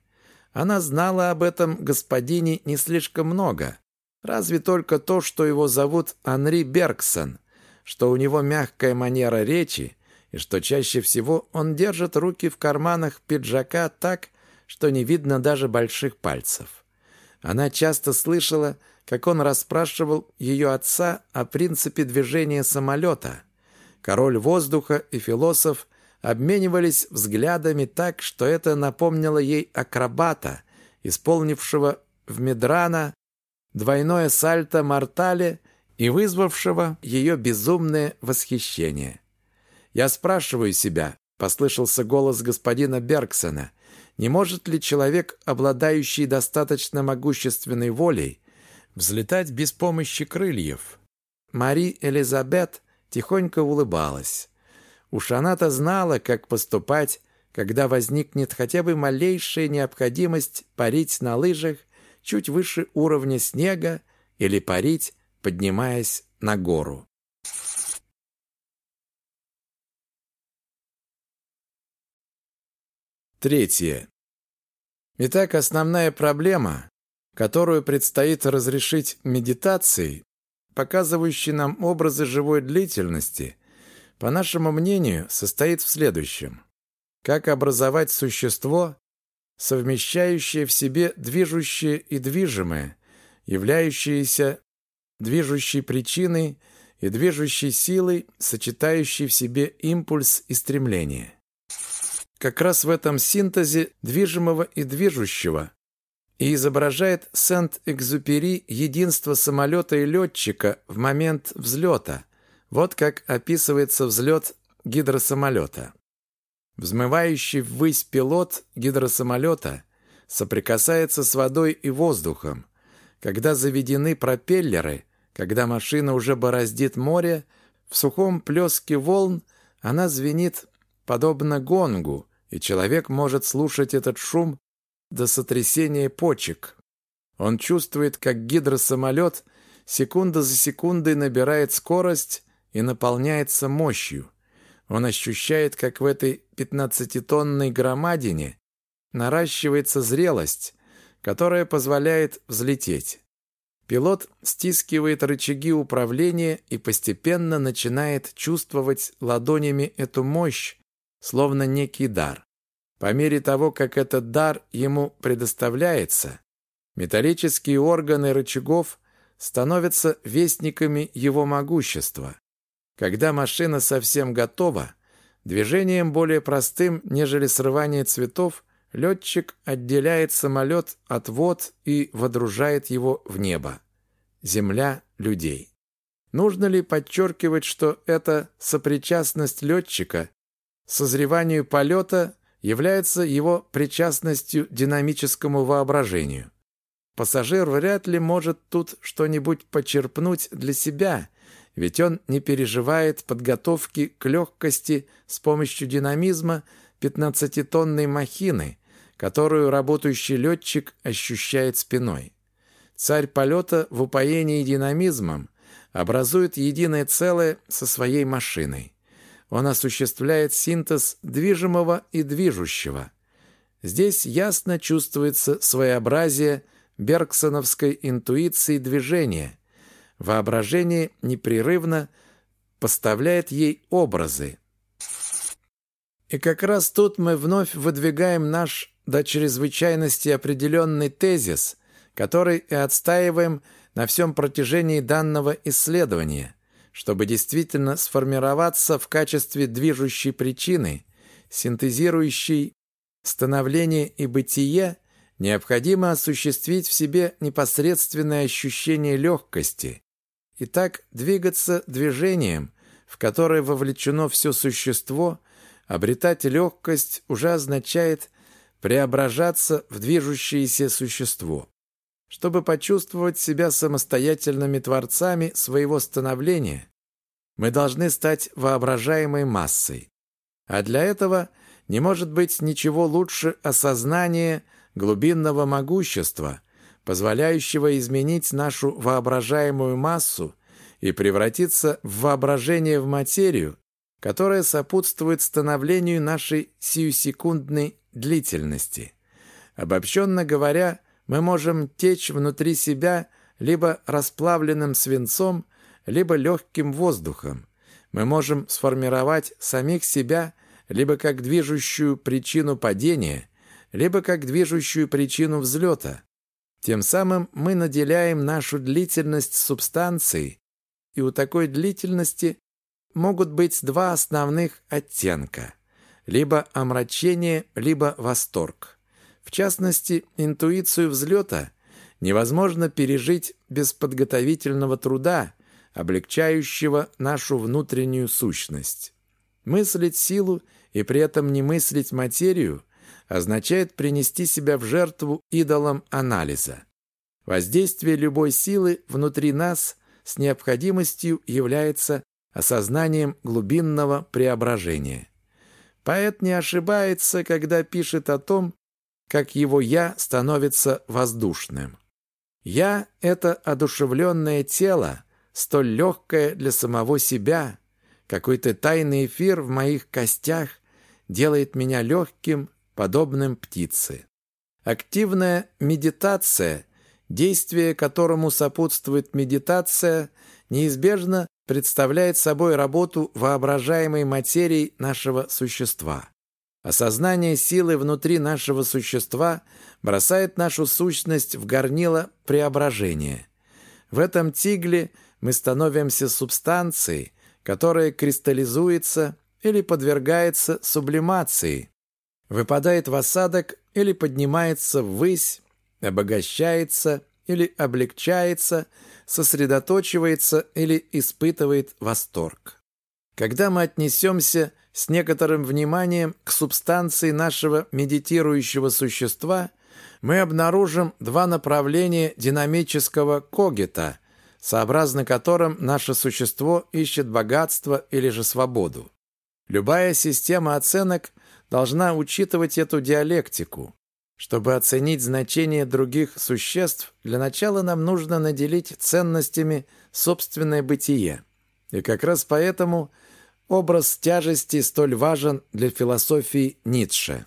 Она знала об этом господине не слишком много, разве только то, что его зовут Анри Бергсон, что у него мягкая манера речи и что чаще всего он держит руки в карманах пиджака так, что не видно даже больших пальцев. Она часто слышала, как он расспрашивал ее отца о принципе движения самолета. Король воздуха и философ обменивались взглядами так, что это напомнило ей акробата, исполнившего в Медрана двойное сальто мортале и вызвавшего ее безумное восхищение. «Я спрашиваю себя», — послышался голос господина Бергсона, не может ли человек, обладающий достаточно могущественной волей, взлетать без помощи крыльев? Мари Элизабет тихонько улыбалась. Уж она-то знала, как поступать, когда возникнет хотя бы малейшая необходимость парить на лыжах чуть выше уровня снега или парить, поднимаясь на гору. Третье. Итак, основная проблема, которую предстоит разрешить медитацией, показывающей нам образы живой длительности, по нашему мнению, состоит в следующем. Как образовать существо, совмещающее в себе движущее и движимое, являющееся движущей причиной и движущей силой, сочетающей в себе импульс и стремление как раз в этом синтезе движимого и движущего и изображает Сент-Экзюпери единство самолета и летчика в момент взлета. Вот как описывается взлет гидросамолета. Взмывающий ввысь пилот гидросамолета соприкасается с водой и воздухом. Когда заведены пропеллеры, когда машина уже бороздит море, в сухом плеске волн она звенит подобно гонгу, и человек может слушать этот шум до сотрясения почек. Он чувствует, как гидросамолет секунда за секундой набирает скорость и наполняется мощью. Он ощущает, как в этой пятнадцатитонной громадине наращивается зрелость, которая позволяет взлететь. Пилот стискивает рычаги управления и постепенно начинает чувствовать ладонями эту мощь, словно некий дар. По мере того, как этот дар ему предоставляется, металлические органы рычагов становятся вестниками его могущества. Когда машина совсем готова, движением более простым, нежели срывание цветов, летчик отделяет самолет от вод и водружает его в небо. Земля людей. Нужно ли подчеркивать, что эта сопричастность летчика созреванию полета является его причастностью динамическому воображению? Пассажир вряд ли может тут что-нибудь почерпнуть для себя, ведь он не переживает подготовки к легкости с помощью динамизма 15-тонной махины, которую работающий летчик ощущает спиной. Царь полета в упоении динамизмом образует единое целое со своей машиной. Он осуществляет синтез движимого и движущего. Здесь ясно чувствуется своеобразие бергсоновской интуиции движения. Воображение непрерывно поставляет ей образы. И как раз тут мы вновь выдвигаем наш до чрезвычайности определенный тезис, который и отстаиваем на всем протяжении данного исследования, чтобы действительно сформироваться в качестве движущей причины, синтезирующей становление и бытие, необходимо осуществить в себе непосредственное ощущение легкости и так двигаться движением, в которое вовлечено все существо, обретать легкость уже означает преображаться в движущееся существо. Чтобы почувствовать себя самостоятельными творцами своего становления, мы должны стать воображаемой массой. А для этого не может быть ничего лучше осознания глубинного могущества, позволяющего изменить нашу воображаемую массу и превратиться в воображение в материю, которая сопутствует становлению нашей сиюсекундной длительности. Обобщенно говоря, мы можем течь внутри себя либо расплавленным свинцом, либо легким воздухом. Мы можем сформировать самих себя либо как движущую причину падения, либо как движущую причину взлета. Тем самым мы наделяем нашу длительность субстанцией, и у такой длительности могут быть два основных оттенка – либо омрачение, либо восторг. В частности, интуицию взлета невозможно пережить без подготовительного труда, облегчающего нашу внутреннюю сущность. Мыслить силу и при этом не мыслить материю означает принести себя в жертву идолам анализа. Воздействие любой силы внутри нас с необходимостью является осознанием глубинного преображения. Поэт не ошибается, когда пишет о том, как его «я» становится воздушным. «Я» — это одушевленное тело, столь легкое для самого себя. Какой-то тайный эфир в моих костях делает меня легким, подобным птице. Активная медитация, действие которому сопутствует медитация, неизбежно представляет собой работу воображаемой материи нашего существа. Осознание силы внутри нашего существа бросает нашу сущность в горнило преображения. В этом тигле мы становимся субстанцией, которая кристаллизуется или подвергается сублимации, выпадает в осадок или поднимается ввысь, обогащается или облегчается, сосредоточивается или испытывает восторг. Когда мы отнесемся с некоторым вниманием к субстанции нашего медитирующего существа, мы обнаружим два направления динамического когита, сообразно которым наше существо ищет богатство или же свободу. Любая система оценок должна учитывать эту диалектику. Чтобы оценить значение других существ, для начала нам нужно наделить ценностями собственное бытие. И как раз поэтому образ тяжести столь важен для философии Ницше.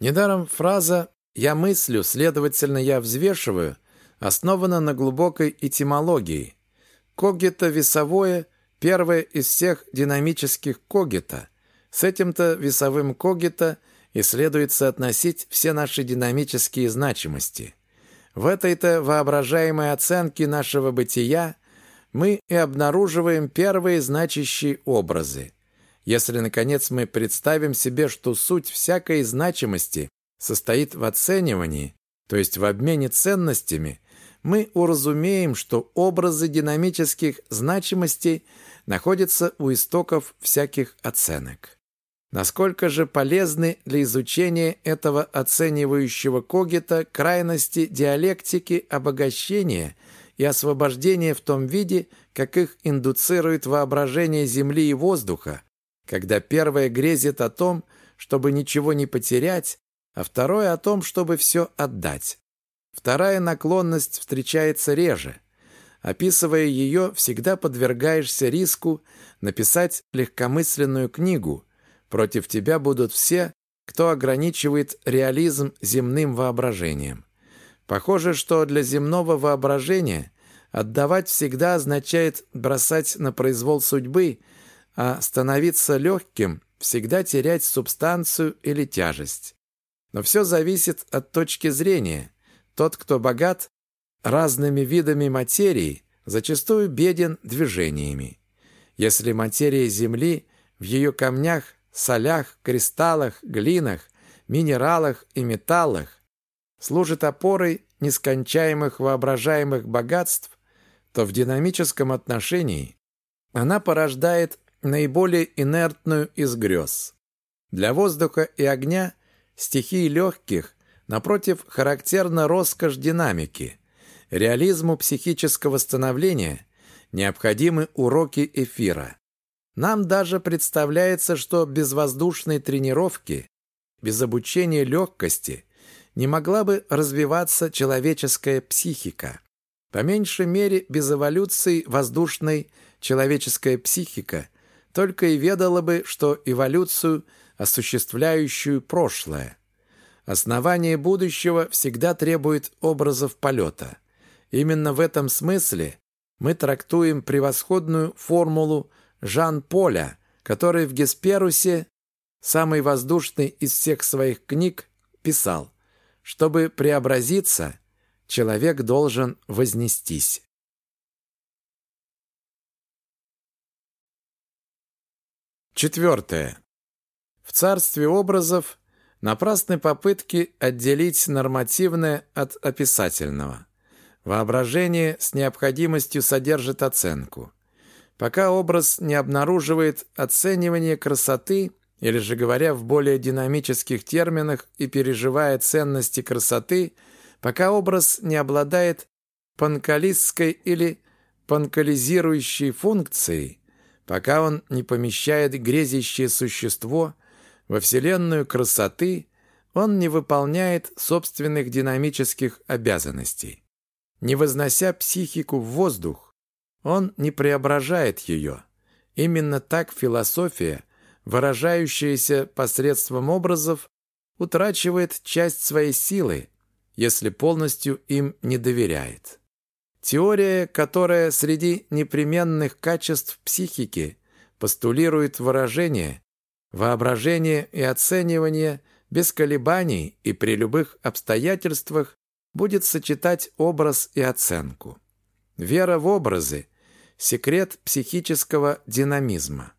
Недаром фраза «я мыслю, следовательно, я взвешиваю» основана на глубокой этимологии. Когито весовое – первое из всех динамических когита. С этим-то весовым когито и следует соотносить все наши динамические значимости. В этой-то воображаемой оценке нашего бытия мы и обнаруживаем первые значащие образы. Если, наконец, мы представим себе, что суть всякой значимости состоит в оценивании, то есть в обмене ценностями, мы уразумеем, что образы динамических значимостей находятся у истоков всяких оценок. Насколько же полезны для изучения этого оценивающего когита крайности диалектики обогащения и освобождения в том виде, как их индуцирует воображение Земли и воздуха, когда первое грезит о том, чтобы ничего не потерять, а второе о том, чтобы все отдать. Вторая наклонность встречается реже. Описывая ее, всегда подвергаешься риску написать легкомысленную книгу. Против тебя будут все, кто ограничивает реализм земным воображением. Похоже, что для земного воображения отдавать всегда означает бросать на произвол судьбы, а становиться легким – всегда терять субстанцию или тяжесть. Но все зависит от точки зрения. Тот, кто богат разными видами материи, зачастую беден движениями. Если материя Земли в ее камнях, солях, кристаллах, глинах, минералах и металлах служит опорой нескончаемых воображаемых богатств, то в динамическом отношении она порождает наиболее инертную из грез. Для воздуха и огня стихии легких, напротив, характерна роскошь динамики. Реализму психического становления необходимы уроки эфира. Нам даже представляется, что без воздушной тренировки, без обучения легкости не могла бы развиваться человеческая психика. По меньшей мере, без эволюции воздушной человеческая психика только и ведала бы, что эволюцию – осуществляющую прошлое. Основание будущего всегда требует образов полета. Именно в этом смысле мы трактуем превосходную формулу Жан-Поля, который в Гесперусе, самый воздушный из всех своих книг, писал, чтобы преобразиться, человек должен вознестись. Четвертое. В царстве образов напрасны попытки отделить нормативное от описательного. Воображение с необходимостью содержит оценку. Пока образ не обнаруживает оценивание красоты, или же говоря в более динамических терминах и переживая ценности красоты, пока образ не обладает панкалистской или панкализирующей функцией, пока он не помещает грезящее существо – во вселенную красоты он не выполняет собственных динамических обязанностей. Не вознося психику в воздух, он не преображает ее. Именно так философия, выражающаяся посредством образов, утрачивает часть своей силы, если полностью им не доверяет. Теория, которая среди непременных качеств психики постулирует выражение, Воображение и оценивание без колебаний и при любых обстоятельствах будет сочетать образ и оценку. Вера в образы – секрет психического динамизма.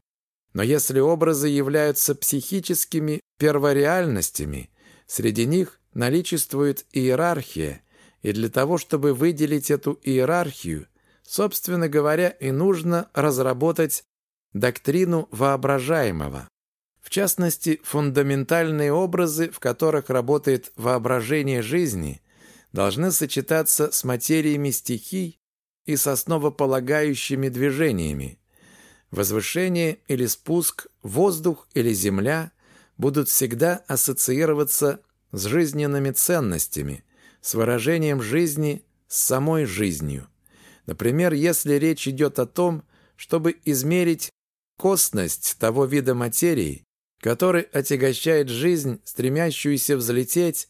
Но если образы являются психическими первореальностями, среди них наличествует иерархия, и для того, чтобы выделить эту иерархию, собственно говоря, и нужно разработать доктрину воображаемого. В частности, фундаментальные образы, в которых работает воображение жизни, должны сочетаться с материями стихий и с основополагающими движениями. Возвышение или спуск, воздух или земля будут всегда ассоциироваться с жизненными ценностями, с выражением жизни, с самой жизнью. Например, если речь идет о том, чтобы измерить косность того вида материи, который отягощает жизнь, стремящуюся взлететь,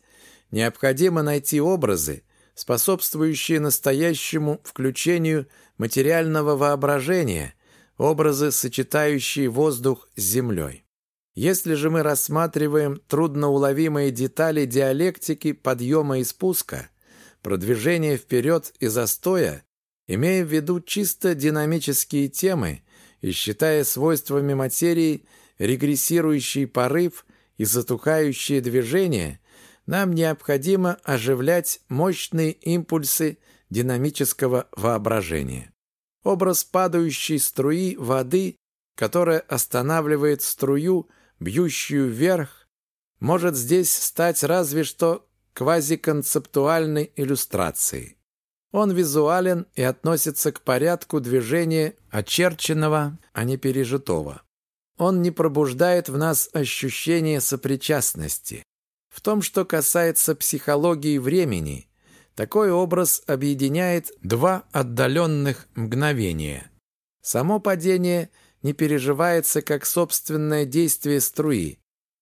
необходимо найти образы, способствующие настоящему включению материального воображения, образы, сочетающие воздух с землей. Если же мы рассматриваем трудноуловимые детали диалектики подъема и спуска, продвижения вперед и застоя, имея в виду чисто динамические темы и считая свойствами материи – регрессирующий порыв и затухающее движение, нам необходимо оживлять мощные импульсы динамического воображения. Образ падающей струи воды, которая останавливает струю, бьющую вверх, может здесь стать разве что квазиконцептуальной иллюстрацией. Он визуален и относится к порядку движения очерченного, а не пережитого. Он не пробуждает в нас ощущение сопричастности. В том, что касается психологии времени, такой образ объединяет два отдаленных мгновения. Само падение не переживается как собственное действие струи.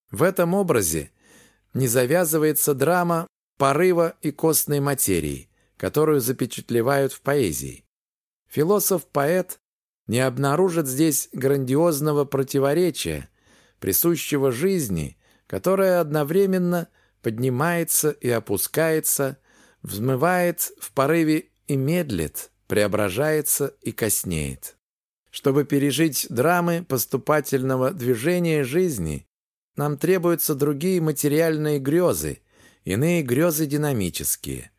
В этом образе не завязывается драма порыва и костной материи, которую запечатлевают в поэзии. Философ-поэт не обнаружит здесь грандиозного противоречия, присущего жизни, которая одновременно поднимается и опускается, взмывает в порыве и медлит, преображается и коснеет. Чтобы пережить драмы поступательного движения жизни, нам требуются другие материальные грезы, иные грезы динамические.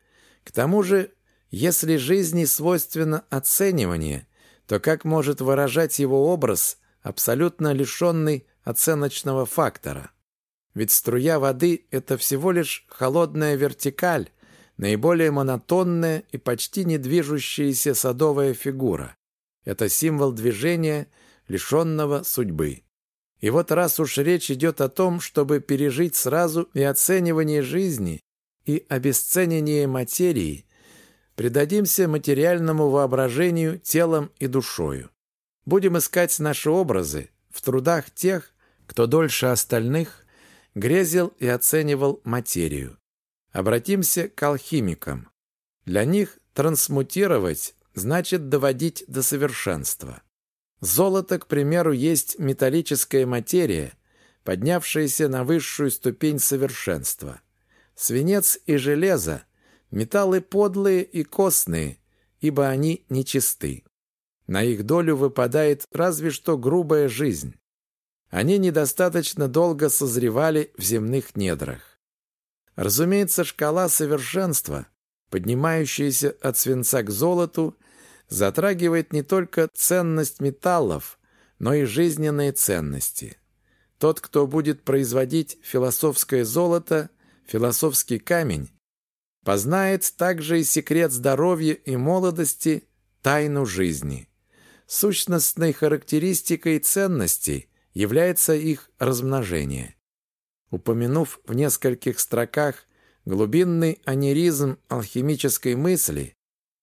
К тому же, если жизни свойственно оценивание, то как может выражать его образ, абсолютно лишенный оценочного фактора? Ведь струя воды – это всего лишь холодная вертикаль, наиболее монотонная и почти не движущаяся садовая фигура. Это символ движения, лишенного судьбы. И вот раз уж речь идет о том, чтобы пережить сразу и оценивание жизни, и обесценивание материи, предадимся материальному воображению телом и душою. Будем искать наши образы в трудах тех, кто дольше остальных грезил и оценивал материю. Обратимся к алхимикам. Для них трансмутировать значит доводить до совершенства. Золото, к примеру, есть металлическая материя, поднявшаяся на высшую ступень совершенства. Свинец и железо Металлы подлые и костные, ибо они нечисты. На их долю выпадает разве что грубая жизнь. Они недостаточно долго созревали в земных недрах. Разумеется, шкала совершенства, поднимающаяся от свинца к золоту, затрагивает не только ценность металлов, но и жизненные ценности. Тот, кто будет производить философское золото, философский камень, Познает также и секрет здоровья и молодости, тайну жизни. Сущностной характеристикой ценностей является их размножение. Упомянув в нескольких строках глубинный анеризм алхимической мысли,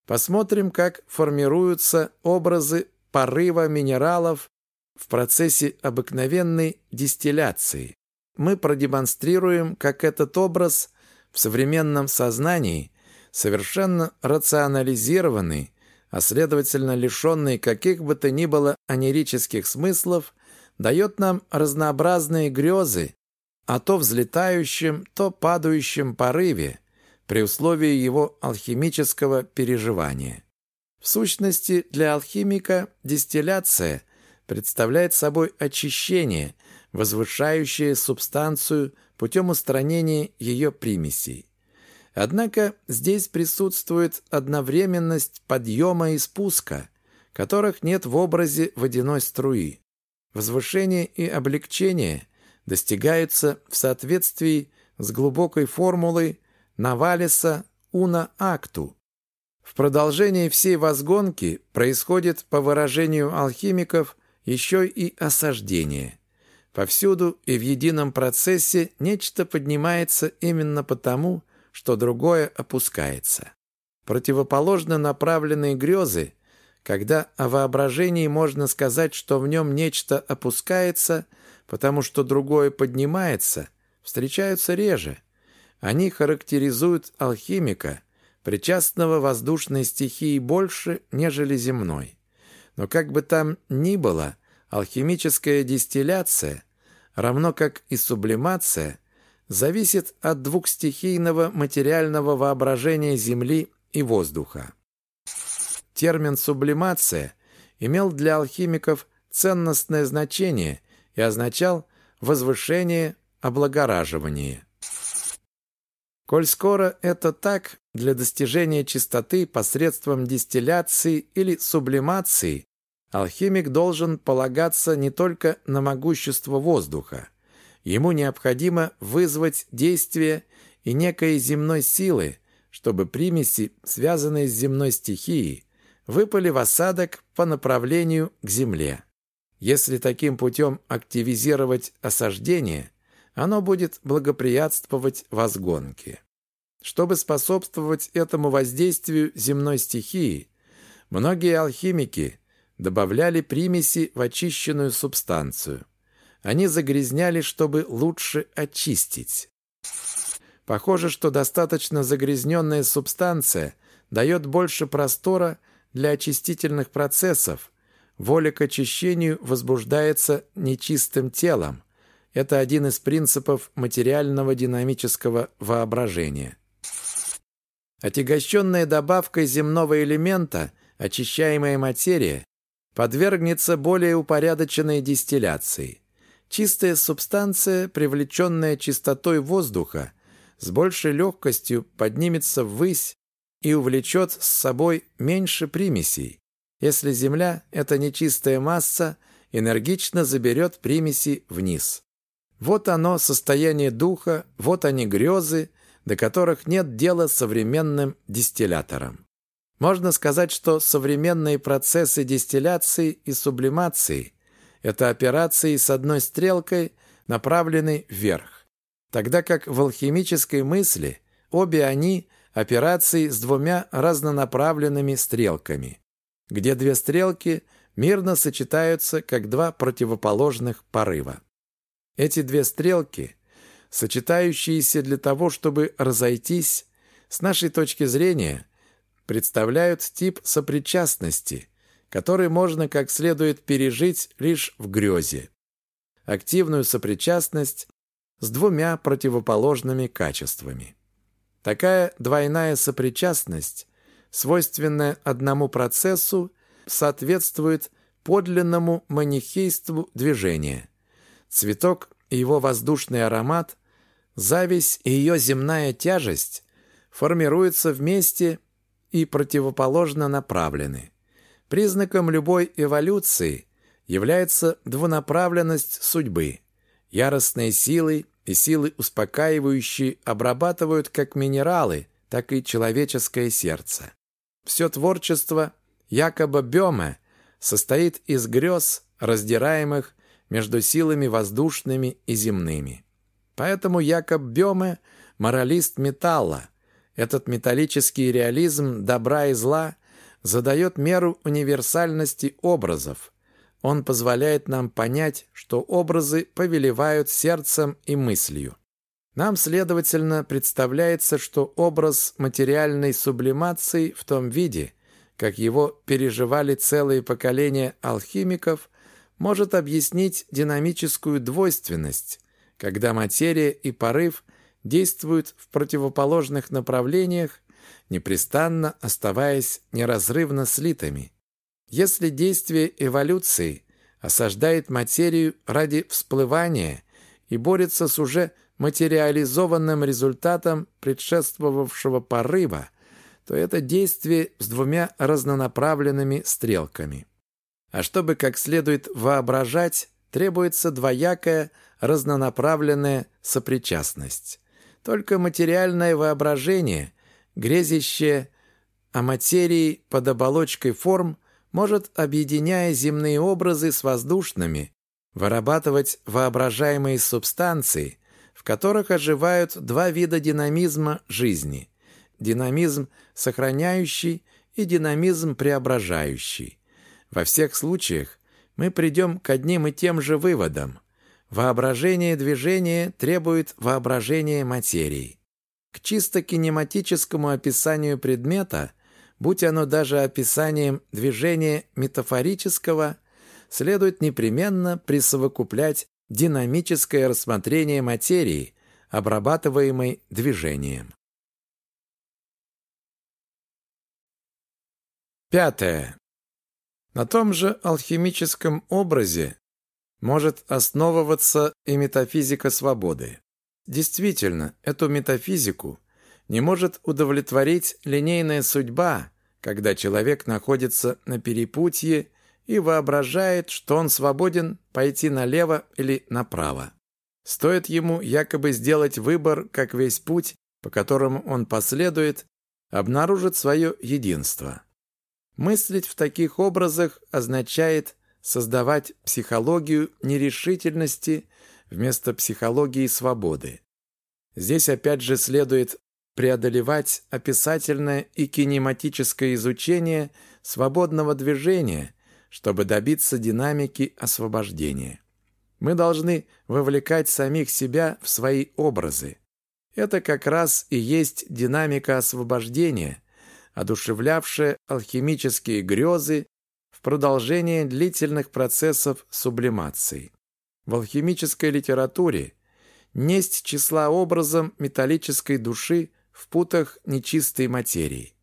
посмотрим, как формируются образы порыва минералов в процессе обыкновенной дистилляции. Мы продемонстрируем, как этот образ в современном сознании совершенно рационализированный, а следовательно лишенный каких бы то ни было анерических смыслов, дает нам разнообразные грезы о то взлетающем, то падающем порыве при условии его алхимического переживания. В сущности, для алхимика дистилляция представляет собой очищение, возвышающее субстанцию путем устранения ее примесей. Однако здесь присутствует одновременность подъема и спуска, которых нет в образе водяной струи. Возвышение и облегчение достигаются в соответствии с глубокой формулой Навалиса уна акту. В продолжении всей возгонки происходит, по выражению алхимиков, еще и осаждение. Повсюду и в едином процессе нечто поднимается именно потому, что другое опускается. Противоположно направленные грезы, когда о воображении можно сказать, что в нем нечто опускается, потому что другое поднимается, встречаются реже. Они характеризуют алхимика, причастного воздушной стихии больше, нежели земной. Но как бы там ни было, алхимическая дистилляция равно как и сублимация, зависит от двухстихийного материального воображения Земли и воздуха. Термин «сублимация» имел для алхимиков ценностное значение и означал возвышение, облагораживание. Коль скоро это так, для достижения чистоты посредством дистилляции или сублимации алхимик должен полагаться не только на могущество воздуха. Ему необходимо вызвать действие и некой земной силы, чтобы примеси, связанные с земной стихией, выпали в осадок по направлению к земле. Если таким путем активизировать осаждение, оно будет благоприятствовать возгонке. Чтобы способствовать этому воздействию земной стихии, многие алхимики добавляли примеси в очищенную субстанцию. Они загрязняли, чтобы лучше очистить. Похоже, что достаточно загрязненная субстанция дает больше простора для очистительных процессов. Воля к очищению возбуждается нечистым телом. Это один из принципов материального динамического воображения. Отягощенная добавкой земного элемента, очищаемая материя, подвергнется более упорядоченной дистилляции. Чистая субстанция, привлеченная чистотой воздуха, с большей легкостью поднимется ввысь и увлечет с собой меньше примесей, если Земля, эта нечистая масса, энергично заберет примеси вниз. Вот оно, состояние духа, вот они грезы, до которых нет дела современным дистилляторам. Можно сказать, что современные процессы дистилляции и сублимации – это операции с одной стрелкой, направленной вверх тогда как в алхимической мысли обе они – операции с двумя разнонаправленными стрелками, где две стрелки мирно сочетаются как два противоположных порыва. Эти две стрелки, сочетающиеся для того, чтобы разойтись, с нашей точки зрения, представляют тип сопричастности, который можно как следует пережить лишь в грезе. Активную сопричастность с двумя противоположными качествами. Такая двойная сопричастность, свойственная одному процессу, соответствует подлинному манихейству движения. Цветок и его воздушный аромат, зависть и ее земная тяжесть формируются вместе и противоположно направлены. Признаком любой эволюции является двунаправленность судьбы – Яростные силы и силы успокаивающие обрабатывают как минералы, так и человеческое сердце. Все творчество якобы Бёме состоит из грез, раздираемых между силами воздушными и земными. Поэтому Якоб Бёме – моралист металла. Этот металлический реализм добра и зла задает меру универсальности образов, он позволяет нам понять, что образы повелевают сердцем и мыслью. Нам, следовательно, представляется, что образ материальной сублимации в том виде, как его переживали целые поколения алхимиков, может объяснить динамическую двойственность, когда материя и порыв действуют в противоположных направлениях, непрестанно оставаясь неразрывно слитыми – если действие эволюции осаждает материю ради всплывания и борется с уже материализованным результатом предшествовавшего порыва, то это действие с двумя разнонаправленными стрелками. А чтобы как следует воображать, требуется двоякая разнонаправленная сопричастность. Только материальное воображение, грезящее о материи под оболочкой форм, может, объединяя земные образы с воздушными, вырабатывать воображаемые субстанции, которых оживают два вида динамизма жизни – динамизм сохраняющий и динамизм преображающий. Во всех случаях мы придем к одним и тем же выводам. Воображение движения требует воображения материи. К чисто кинематическому описанию предмета – будь оно даже описанием движения метафорического, следует непременно присовокуплять динамическое рассмотрение материи, обрабатываемой движением. Пятое. На том же алхимическом образе может основываться и метафизика свободы. Действительно, эту метафизику не может удовлетворить линейная судьба, когда человек находится на перепутье и воображает, что он свободен пойти налево или направо. Стоит ему якобы сделать выбор, как весь путь, по которому он последует, обнаружит свое единство. Мыслить в таких образах означает создавать психологию нерешительности вместо психологии свободы. Здесь опять же следует преодолевать описательное и кинематическое изучение свободного движения, чтобы добиться динамики освобождения. Мы должны вовлекать самих себя в свои образы. Это как раз и есть динамика освобождения, одушевлявшая алхимические грезы в продолжение длительных процессов сублимации. В алхимической литературе несть числа образом металлической души в путах нечистой материи.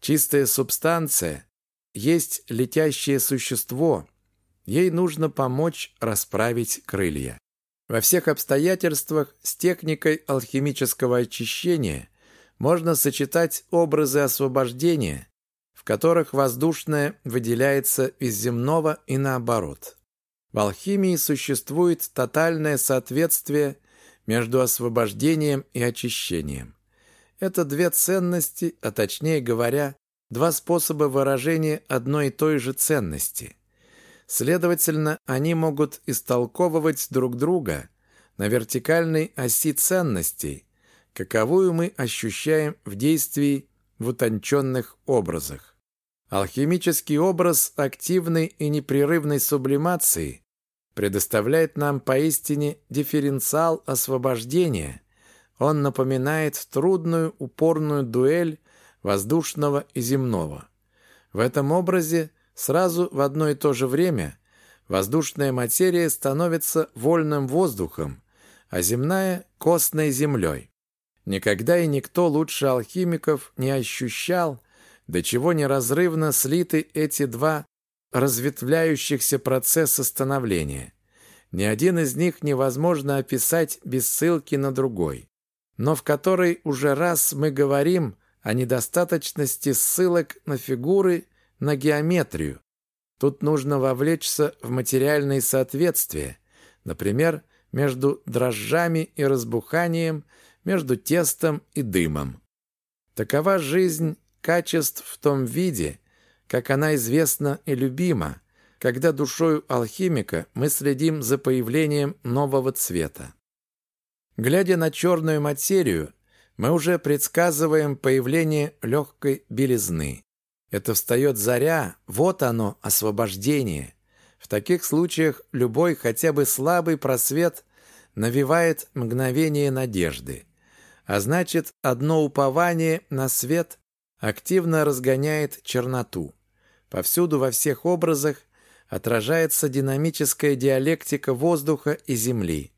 Чистая субстанция есть летящее существо, ей нужно помочь расправить крылья. Во всех обстоятельствах с техникой алхимического очищения можно сочетать образы освобождения, в которых воздушное выделяется из земного и наоборот. В алхимии существует тотальное соответствие между освобождением и очищением. Это две ценности, а точнее говоря, два способа выражения одной и той же ценности. Следовательно, они могут истолковывать друг друга на вертикальной оси ценностей, каковую мы ощущаем в действии в утонченных образах. Алхимический образ активной и непрерывной сублимации предоставляет нам поистине дифференциал освобождения, он напоминает трудную, упорную дуэль воздушного и земного. В этом образе сразу в одно и то же время воздушная материя становится вольным воздухом, а земная – костной землей. Никогда и никто лучше алхимиков не ощущал, до чего неразрывно слиты эти два разветвляющихся процесса становления. Ни один из них невозможно описать без ссылки на другой но в которой уже раз мы говорим о недостаточности ссылок на фигуры, на геометрию. Тут нужно вовлечься в материальные соответствия, например, между дрожжами и разбуханием, между тестом и дымом. Такова жизнь качеств в том виде, как она известна и любима, когда душою алхимика мы следим за появлением нового цвета. Глядя на черную материю, мы уже предсказываем появление легкой белизны. Это встает заря, вот оно, освобождение. В таких случаях любой хотя бы слабый просвет навевает мгновение надежды. А значит, одно упование на свет активно разгоняет черноту. Повсюду во всех образах отражается динамическая диалектика воздуха и земли.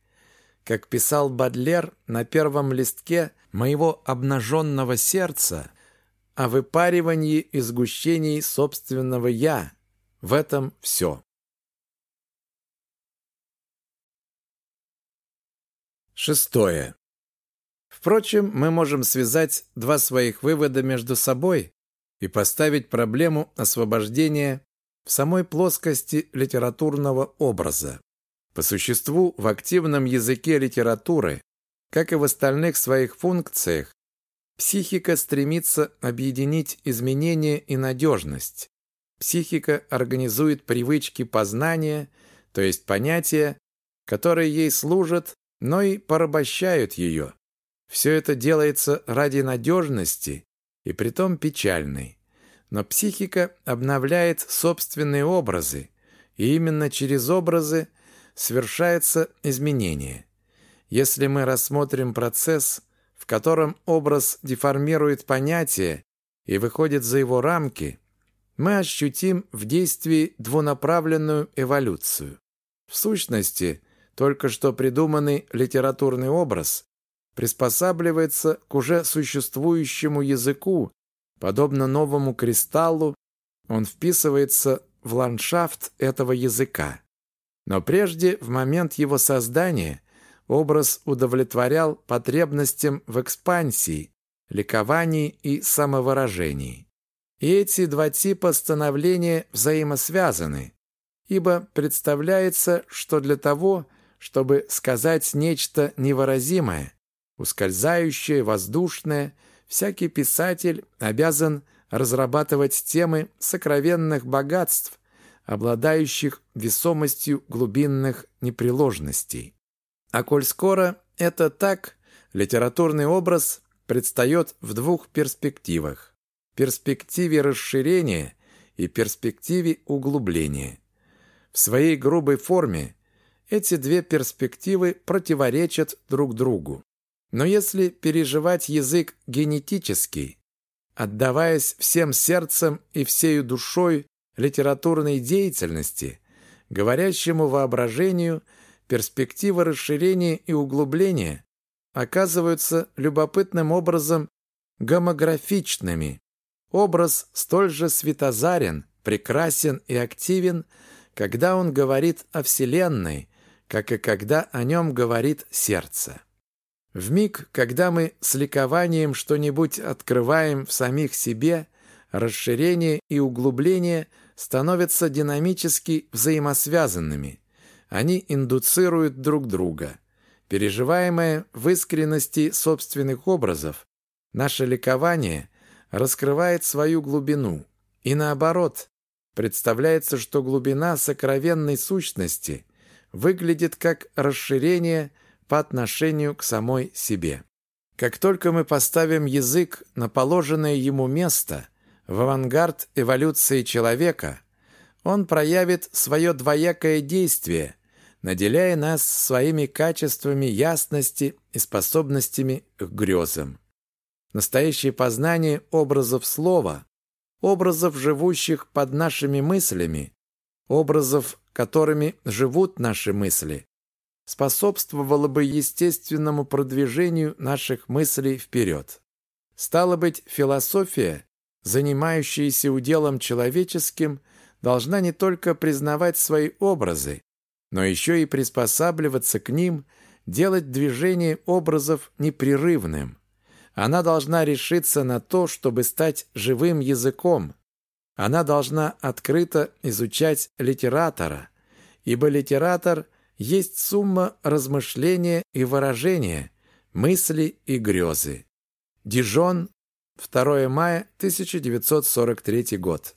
Как писал Бадлер на первом листке моего обнаженного сердца о выпаривании и сгущении собственного «я». В этом все. Шестое. Впрочем, мы можем связать два своих вывода между собой и поставить проблему освобождения в самой плоскости литературного образа. По существу, в активном языке литературы, как и в остальных своих функциях, психика стремится объединить изменение и надежность. Психика организует привычки познания, то есть понятия, которые ей служат, но и порабощают ее. Все это делается ради надежности и притом печальной. Но психика обновляет собственные образы, и именно через образы совершается изменение. Если мы рассмотрим процесс, в котором образ деформирует понятие и выходит за его рамки, мы ощутим в действии двунаправленную эволюцию. В сущности, только что придуманный литературный образ приспосабливается к уже существующему языку, подобно новому кристаллу, он вписывается в ландшафт этого языка. Но прежде, в момент его создания, образ удовлетворял потребностям в экспансии, ликовании и самовыражении. И эти два типа становления взаимосвязаны, ибо представляется, что для того, чтобы сказать нечто невыразимое, ускользающее, воздушное, всякий писатель обязан разрабатывать темы сокровенных богатств, обладающих весомостью глубинных непреложностей. А коль скоро это так, литературный образ предстает в двух перспективах. Перспективе расширения и перспективе углубления. В своей грубой форме эти две перспективы противоречат друг другу. Но если переживать язык генетически, отдаваясь всем сердцем и всею душой литературной деятельности, говорящему воображению, перспективы расширения и углубления оказываются любопытным образом гомографичными. Образ столь же светозарен, прекрасен и активен, когда он говорит о Вселенной, как и когда о нем говорит сердце. В миг, когда мы с ликованием что-нибудь открываем в самих себе, расширение и углубление – становятся динамически взаимосвязанными. Они индуцируют друг друга. Переживаемое в искренности собственных образов, наше ликование раскрывает свою глубину. И наоборот, представляется, что глубина сокровенной сущности выглядит как расширение по отношению к самой себе. Как только мы поставим язык на положенное ему место – в авангард эволюции человека, он проявит свое двоякое действие, наделяя нас своими качествами ясности и способностями к грезам. Настоящее познание образов слова, образов, живущих под нашими мыслями, образов, которыми живут наши мысли, способствовало бы естественному продвижению наших мыслей вперед. Стало быть, философия занимающаяся уделом человеческим, должна не только признавать свои образы, но еще и приспосабливаться к ним, делать движение образов непрерывным. Она должна решиться на то, чтобы стать живым языком. Она должна открыто изучать литератора, ибо литератор есть сумма размышления и выражения, мысли и грезы. Дижон 2 мая 1943 год.